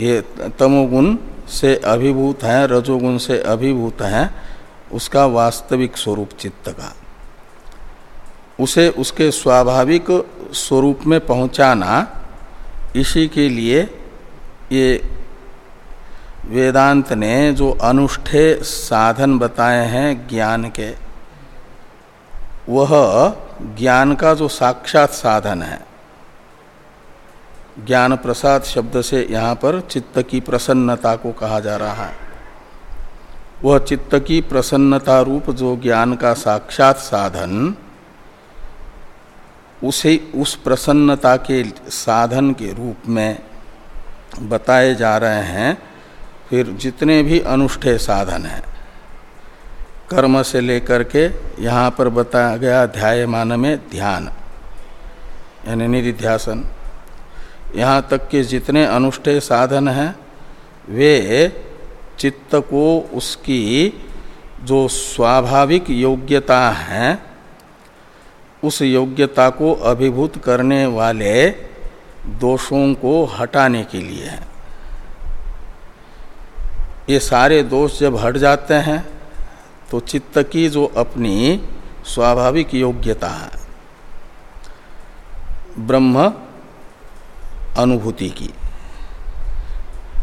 ये तमोगुण से अभिभूत है, रजोगुण से अभिभूत है, उसका वास्तविक स्वरूप चित्त का। उसे, उसके स्वाभाविक स्वरूप में पहुंचाना इसी के लिए ये वेदांत ने जो अनुष्ठे साधन बताए हैं ज्ञान के, वह ज्ञान का जो साक्षात साधन है ज्ञान प्रसाद शब्द से यहाँ पर चित्त की प्रसन्नता को कहा जा रहा है। वह चित्त की प्रसन्नता रूप जो ज्ञान का साक्षात साधन उसे उस प्रसन्नता के साधन के रूप में बताए जा रहे हैं। फिर जितने भी अनुष्ठेय साधन हैं, कर्म से लेकर के यहाँ पर बताया गया ध्यायमान में ध्यान, यानी निधिध्यासन यहाँ तक के जितने अनुष्ठेय साधन हैं, वे चित्त को उसकी जो स्वाभाविक योग्यता है उस योग्यता को अभिभूत करने वाले दोषों को हटाने के लिए है। ये सारे दोष जब हट जाते हैं तो चित्त की जो अपनी स्वाभाविक योग्यता है, ब्रह्म अनुभूति की,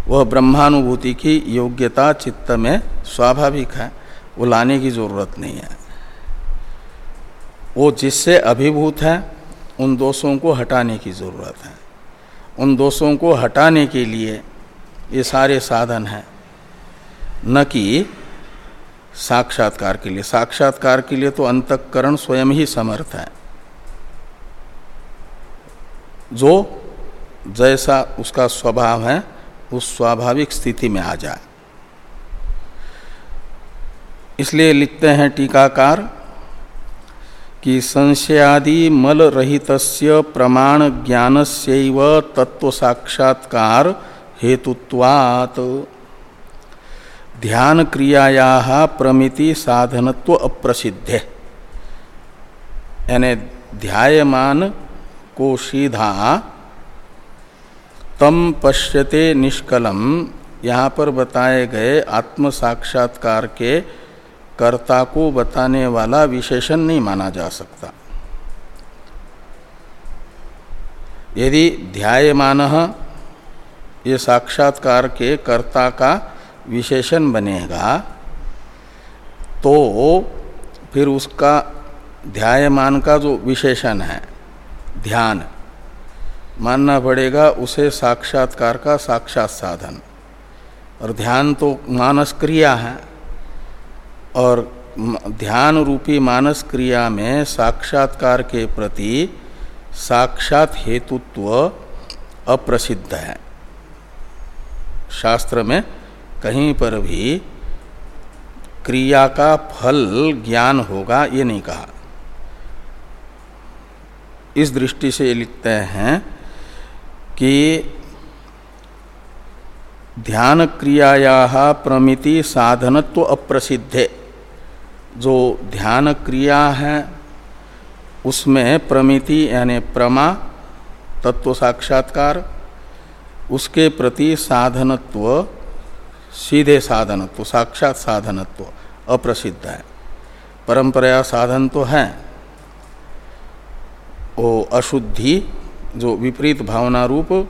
वह ब्रह्मानुभूति की योग्यता चित्त में स्वाभाविक है, वो लाने की ज़रूरत नहीं है। वो जिससे अभिभूत है, उन दोषों को हटाने की ज़रूरत है। उन दोषों को हटाने के लिए ये सारे साधन हैं। न कि साक्षात्कार के लिए। साक्षात्कार के लिए तो अंतकरण स्वयं ही समर्थ है। जो जैसा उसका स्वभाव है, उस स्वाभाविक स्थिति में आ जाए। इसलिए लिखते हैं टीकाकार कि संशयादि मल रहित प्रमाण ज्ञान से तत्व साक्षात्कार हेतुत्वात्। ध्यान क्रियाया प्रमिति साधनत्व अप्रसिद्ध। यानी ध्यायमान को सीधा, तम पश्यते निष्कलम, यहाँ पर बताए गए आत्म साक्षात्कार के कर्ता को बताने वाला विशेषण नहीं माना जा सकता। यदि ध्यायमान ये साक्षात्कार के कर्ता का विशेषण बनेगा तो फिर उसका ध्यायमान का जो विशेषण है, ध्यान, मानना पड़ेगा उसे साक्षात्कार का साक्षात साधन। और ध्यान तो मानस क्रिया है। और ध्यान रूपी मानस क्रिया में साक्षात्कार के प्रति साक्षात हेतुत्व अप्रसिद्ध है। शास्त्र में कहीं पर भी क्रिया का फल ज्ञान होगा ये नहीं कहा। इस दृष्टि से लिखते हैं कि ध्यान क्रियाया प्रमिति साधनत्व अप्रसिद्धे। जो ध्यान क्रिया है, उसमें प्रमिति यानी प्रमा, तत्व साक्षात्कार, उसके प्रति साधनत्व, सीधे साधनत्व, साक्षात साधनत्व अप्रसिद्ध है। परंपरा साधन तो है। वो अशुद्धि, जो विपरीत भावना रूप,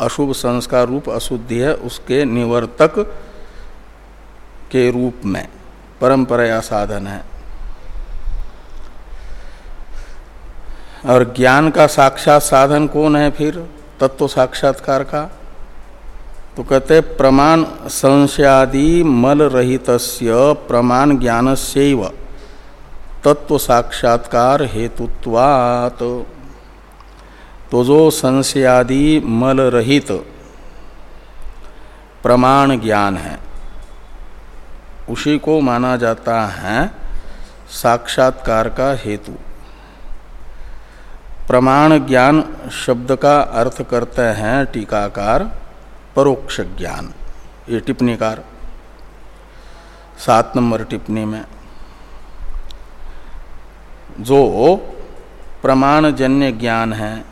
अशुभ संस्कार रूप अशुद्धि है, उसके निवर्तक के रूप में। परंपरा या साधन है। और ज्ञान का साक्षात साधन कौन है फिर? तत्व साक्षात्कार का? तो कहते प्रमाण संशयादि मल रहित प्रमाण ज्ञान से तत्व साक्षात्कार हेतुत्वात्। तो जो संशयादि मल रहित, प्रमाण ज्ञान है। उसी को माना जाता है साक्षात्कार का हेतु। प्रमाण ज्ञान शब्द का अर्थ करते हैं टीकाकार, परोक्ष ज्ञान। ये टिप्पणीकार। सात नंबर टिप्पणी में, जो प्रमाणजन्य ज्ञान है,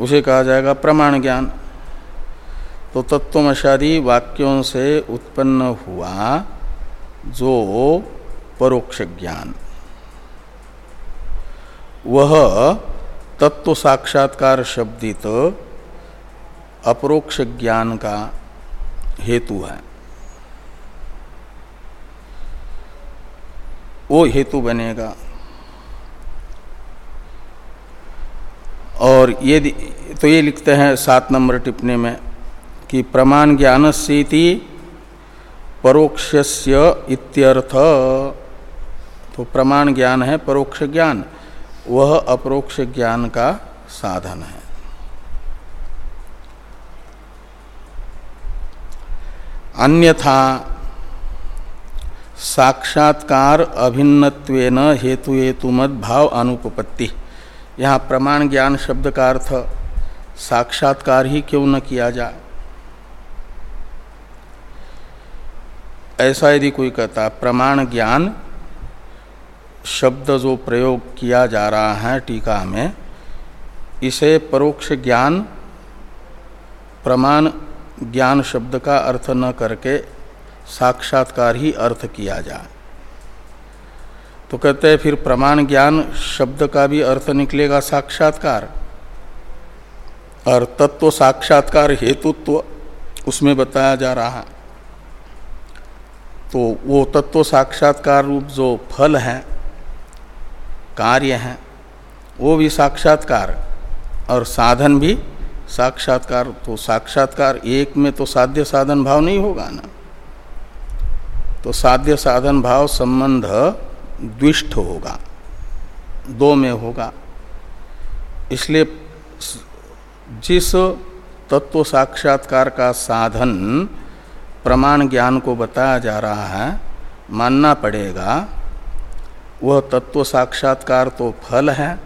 उसे कहा जाएगा प्रमाण ज्ञान। तो तत्वमशादी वाक्यों से उत्पन्न हुआ जो परोक्ष ज्ञान। वह तत्व साक्षात्कार शब्दित अपरोक्ष ज्ञान का हेतु है। वो हेतु बनेगा। और ये तो ये लिखते हैं सात नंबर टिप्पणी में। कि प्रमाण ज्ञान से इत्यर्थ। तो प्रमाण ज्ञान है, परोक्ष ज्ञान। वह अपरोक्ष ज्ञान का साधन है। अन्यथा साक्षात्कार अभिन्नत्वेन हेतु हेतु मद भाव अनुपपत्ति। यहाँ प्रमाण ज्ञान शब्द का अर्थ साक्षात्कार ही क्यों न किया जाए ऐसा यदि कोई कहता, प्रमाण ज्ञान शब्द जो प्रयोग किया जा रहा है टीका में, इसे परोक्ष ज्ञान, प्रमाण ज्ञान शब्द का अर्थ न करके साक्षात्कार ही अर्थ किया जाए। तो कहते हैं, फिर प्रमाण ज्ञान शब्द का भी अर्थ निकलेगा साक्षात्कार। और तत्व साक्षात्कार हेतुत्व उसमें बताया जा रहा है। तो वो तत्व साक्षात्कार रूप जो फल है, कार्य है, वो भी साक्षात्कार और साधन भी साक्षात्कार। तो साक्षात्कार एक में तो साध्य साधन भाव नहीं होगा ना। तो साध्य साधन भाव संबंध द्विष्ठ होगा, दो में होगा। इसलिए जिस तत्व साक्षात्कार का साधन प्रमाण ज्ञान को बताया जा रहा है, मानना पड़ेगा, वह तत्व साक्षात्कार तो फल है,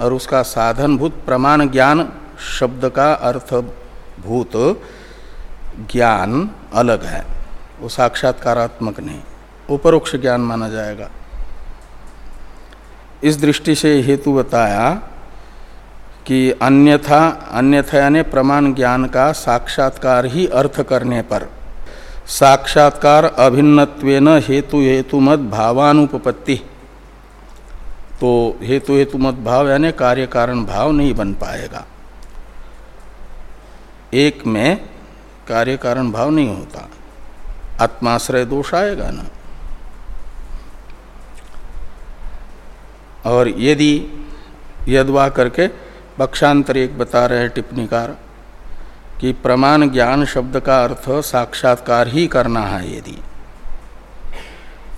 और उसका साधनभूत प्रमाण ज्ञान शब्द का अर्थभूत ज्ञान अलग है। वो साक्षात्कारात्मक नहीं, वो परोक्ष ज्ञान माना जाएगा। इस दृष्टि से हेतु बताया कि अन्यथा अन्यथा यानी प्रमाण ज्ञान का साक्षात्कार ही अर्थ करने पर साक्षात्कार अभिन्नत्वेन हेतु हेतु मत भावानुपपत्ति। तो हेतु हेतु मत भाव यानी कार्य कारण भाव नहीं बन पाएगा। एक में कार्य कारण भाव नहीं होता। आत्माश्रय दोष आएगा ना। और यदि यदवा करके पक्षांतर एक बता रहे टिप्पणीकार कि प्रमाण ज्ञान शब्द का अर्थ साक्षात्कार ही करना है यदि।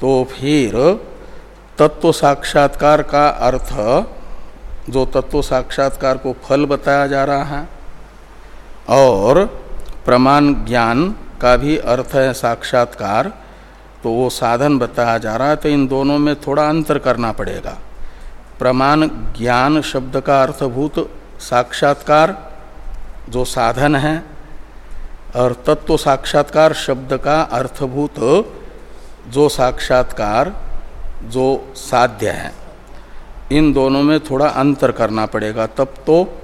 तो फिर तत्व साक्षात्कार का अर्थ, जो तत्व साक्षात्कार को फल बताया जा रहा है, और प्रमाण ज्ञान का भी अर्थ है साक्षात्कार तो वो साधन बताया जा रहा है तो इन दोनों में थोड़ा अंतर करना पड़ेगा। प्रमाण ज्ञान शब्द का अर्थभूत साक्षात्कार जो साधन है, और तत्व साक्षात्कार शब्द का अर्थभूत जो साक्षात्कार, जो साध्य है। इन दोनों में थोड़ा अंतर करना पड़ेगा। तब तो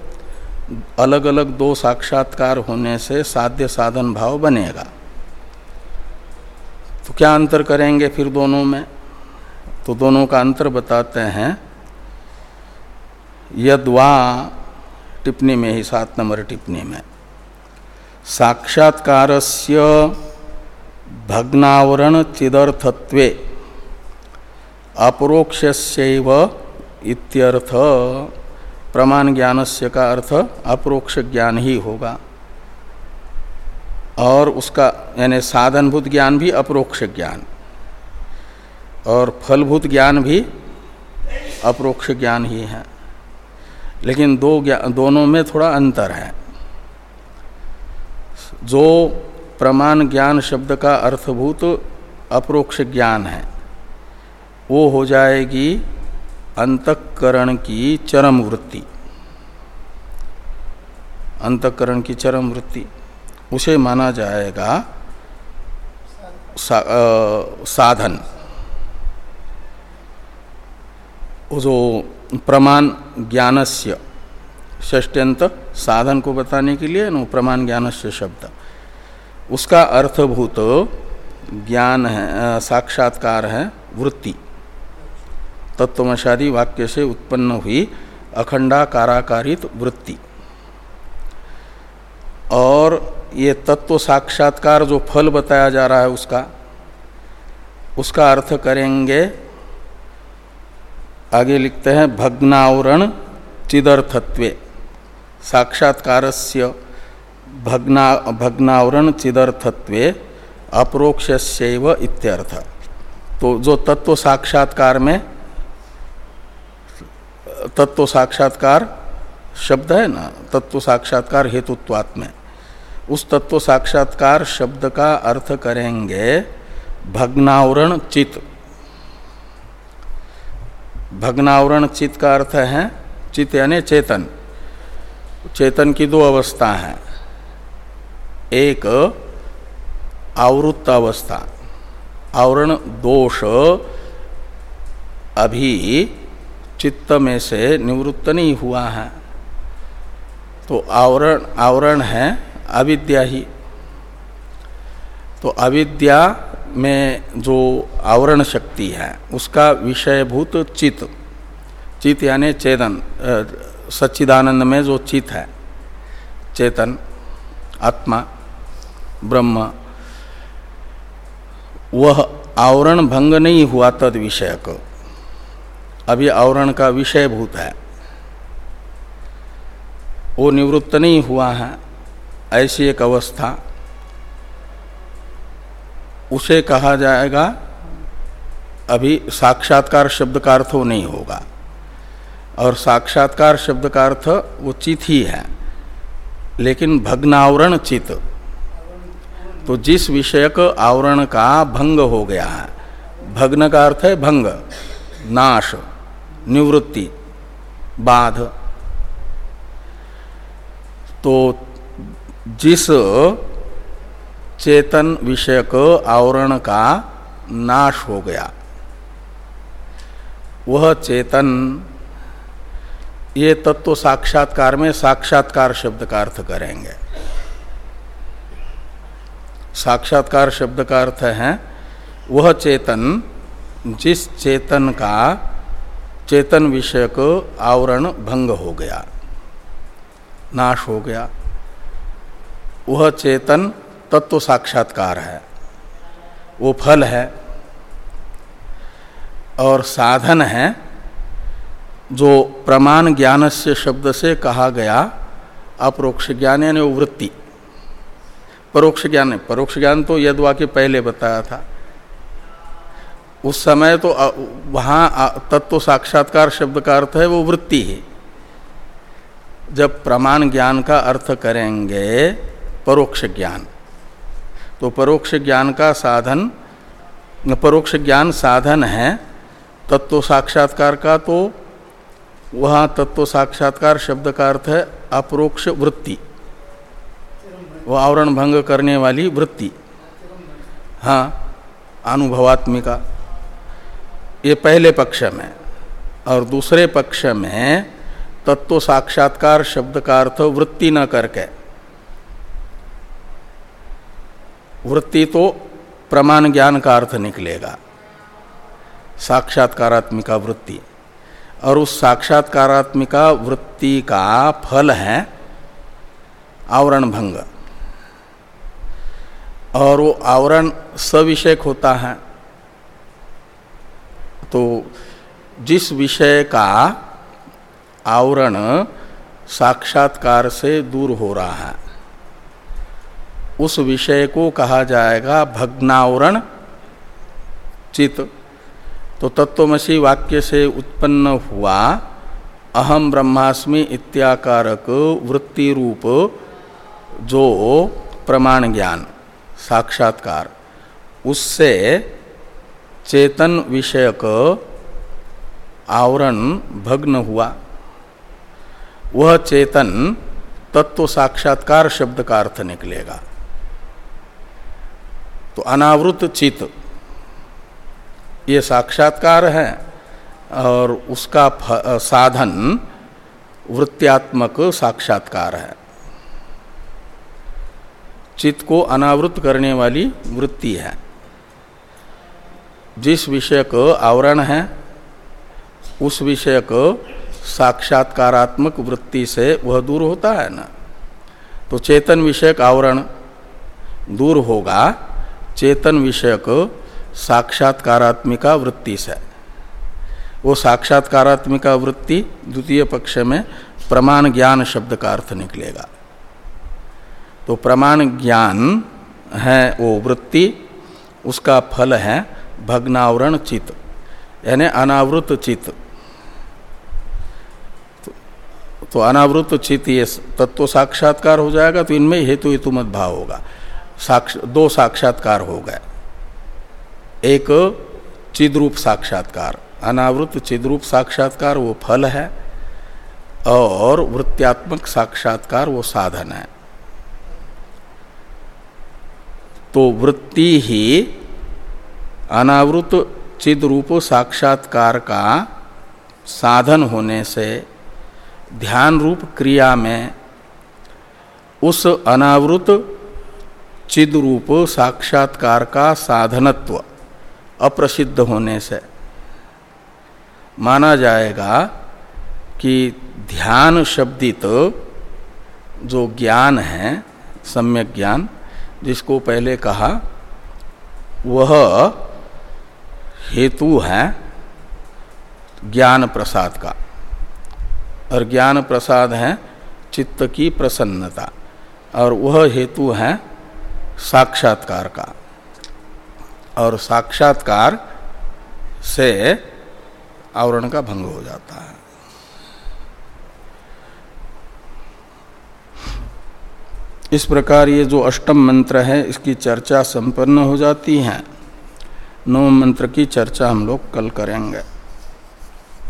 अलग अलग दो साक्षात्कार होने से साध्य साधन भाव बनेगा। तो क्या अंतर करेंगे फिर दोनों में? तो दोनों का अंतर बताते हैं। यदवा टिप्पणी में ही, सात नंबर टिप्पणी में। साक्षात्कारस्य भग्नावरण चिदर्थत्वे, अपरोक्षस्यैव इत्यर्थ। प्रमाण ज्ञानस्य का अर्थ अपरोक्ष ज्ञान ही होगा। और उसका, यानी साधनभूत ज्ञान भी अपरोक्ष ज्ञान। और फलभूत ज्ञान भी अपरोक्ष ज्ञान ही है। लेकिन दो दोनों में थोड़ा अंतर है। जो प्रमाण ज्ञान शब्द का अर्थभूत अप्रोक्ष ज्ञान है वो हो जाएगी अंतकरण की चरम वृत्ति। अंतकरण की चरम वृत्ति उसे माना जाएगा सा, आ, साधन। जो प्रमाण ज्ञानस्य षष्ट्यंत साधन को बताने के लिए, नो, प्रमाण ज्ञानस्य शब्द। उसका अर्थभूत ज्ञान है साक्षात्कार है, वृत्ति। तत्वमशादी वाक्य से उत्पन्न हुई अखंडाकाराकारित वृत्ति। और ये तत्व साक्षात्कार जो फल बताया जा रहा है उसका उसका अर्थ करेंगे आगे लिखते हैं, भग्नावरण चिदर्थत्वे। साक्षात्कारस्य भग्ना, भग्नावरण चिदर्थत्वे अप्रोक्षस्यैव इत्यर्थ। तो जो तत्व साक्षात्कार में, तत्व साक्षात्कार शब्द है ना, तत्व साक्षात्कार हेतुत्वात् में। उस तत्व साक्षात्कार शब्द का अर्थ करेंगे, भग्नावरण चित। भग्नावरण चित्त का अर्थ है चित्त यानी चेतन। चेतन की दो अवस्था हैं। एक आवृत्त अवस्था। आवरण दोष अभी चित्त में से निवृत्त नहीं हुआ है। तो आवरण आवरण है अविद्या ही। तो अविद्या में जो आवरण शक्ति है, उसका विषयभूत चित चित यानी चेतन सच्चिदानंद में जो चित है, चेतन, आत्मा, ब्रह्म, वह आवरण भंग नहीं हुआ तद विषयक। अभी आवरण का विषयभूत है। वो निवृत्त नहीं हुआ है, ऐसी एक अवस्था उसे कहा जाएगा, अभी साक्षात्कार शब्द का अर्थ वो नहीं होगा। और साक्षात्कार शब्द का अर्थ वो चित ही है, लेकिन भग्नावरण चित। तो जिस विषयक आवरण का भंग हो गया है, भग्न का अर्थ है भंग, नाश, निवृत्ति, बाध। तो जिस चेतन विषयक आवरण का नाश हो गया। वह चेतन, ये तत्व साक्षात्कार में साक्षात्कार शब्द का अर्थ करेंगे। साक्षात्कार शब्द का अर्थ है, वह चेतन, जिस चेतन का चेतन विषयक आवरण भंग हो गया, नाश हो गया। वह चेतन तत्व साक्षात्कार है। वो फल है और साधन है जो प्रमाण ज्ञान से शब्द से कहा गया अप्रोक्ष ज्ञान यानी वृत्ति। परोक्ष ज्ञान परोक्ष ज्ञान तो यदवा के पहले बताया था। उस समय तो वहाँ तत्व साक्षात्कार शब्द का अर्थ है वो वृत्ति है। जब प्रमाण ज्ञान का अर्थ करेंगे, परोक्ष ज्ञान। तो परोक्ष ज्ञान का साधन, परोक्ष ज्ञान साधन है। तत्व साक्षात्कार का तो वहाँ तत्व साक्षात्कार शब्द का अर्थ है अपरोक्ष वृत्ति। वो आवरण भंग करने वाली वृत्ति। हाँ अनुभवात्मिका। ये पहले पक्ष में और दूसरे पक्ष में तत्व साक्षात्कार शब्द का अर्थ वृत्ति न करके वृत्ति तो प्रमाण ज्ञान का अर्थ निकलेगा। साक्षात्कारात्मिका वृत्ति। और उस साक्षात्कारात्मिका वृत्ति का फल है आवरण भंग। और वो आवरण सविषयक होता है। तो जिस विषय का आवरण साक्षात्कार से दूर हो रहा है उस विषय को कहा जाएगा भग्नावरण चित। तो तत्वमसी वाक्य से उत्पन्न हुआ अहम ब्रह्मास्मि इत्याकारक वृत्ति रूप जो प्रमाण ज्ञान, साक्षात्कार। उससे चेतन विषयक आवरण भग्न हुआ। वह चेतन तत्व साक्षात्कार शब्द का अर्थ निकलेगा। तो अनावृत चित ये साक्षात्कार है और उसका साधन वृत्त्यात्मक साक्षात्कार है। चित्त को अनावृत करने वाली वृत्ति है। जिस विषय को आवरण है, उस विषय को साक्षात्कारात्मक वृत्ति से वह दूर होता है ना। तो चेतन विषयक आवरण दूर होगा चेतन विषयक साक्षात्कारात्मिका वृत्ति से। वो साक्षात्कारात्मिका वृत्ति द्वितीय पक्ष में प्रमाण ज्ञान शब्द का अर्थ निकलेगा। तो प्रमाण ज्ञान है वो वृत्ति उसका फल है भग्नावरण चित्त यानी अनावृत चित्त। तो, तो अनावृत चित्त ये तत्व साक्षात्कार हो जाएगा तो इनमें हेतु हेतु मत भाव होगा। साक्ष, दो साक्षात्कार हो गए। एक चिद्रूप साक्षात्कार, अनावृत चिद्रूप साक्षात्कार, वो फल है, और वृत्त्यात्मक साक्षात्कार, वो साधन है। तो वृत्ति ही अनावृत चिद्रूप साक्षात्कार का साधन होने से ध्यान रूप क्रिया में उस अनावृत चिद रूप साक्षात्कार का साधनत्व, अप्रसिद्ध होने से। माना जाएगा कि ध्यान शब्दित जो ज्ञान है, सम्यक ज्ञान, जिसको पहले कहा, वह हेतु है ज्ञान प्रसाद का। और ज्ञान प्रसाद है चित्त की प्रसन्नता, और वह हेतु है साक्षात्कार का। और साक्षात्कार से आवरण का भंग हो जाता है। इस प्रकार ये जो अष्टम मंत्र है, इसकी चर्चा संपन्न हो जाती है। नौ मंत्र की चर्चा हम लोग कल करेंगे।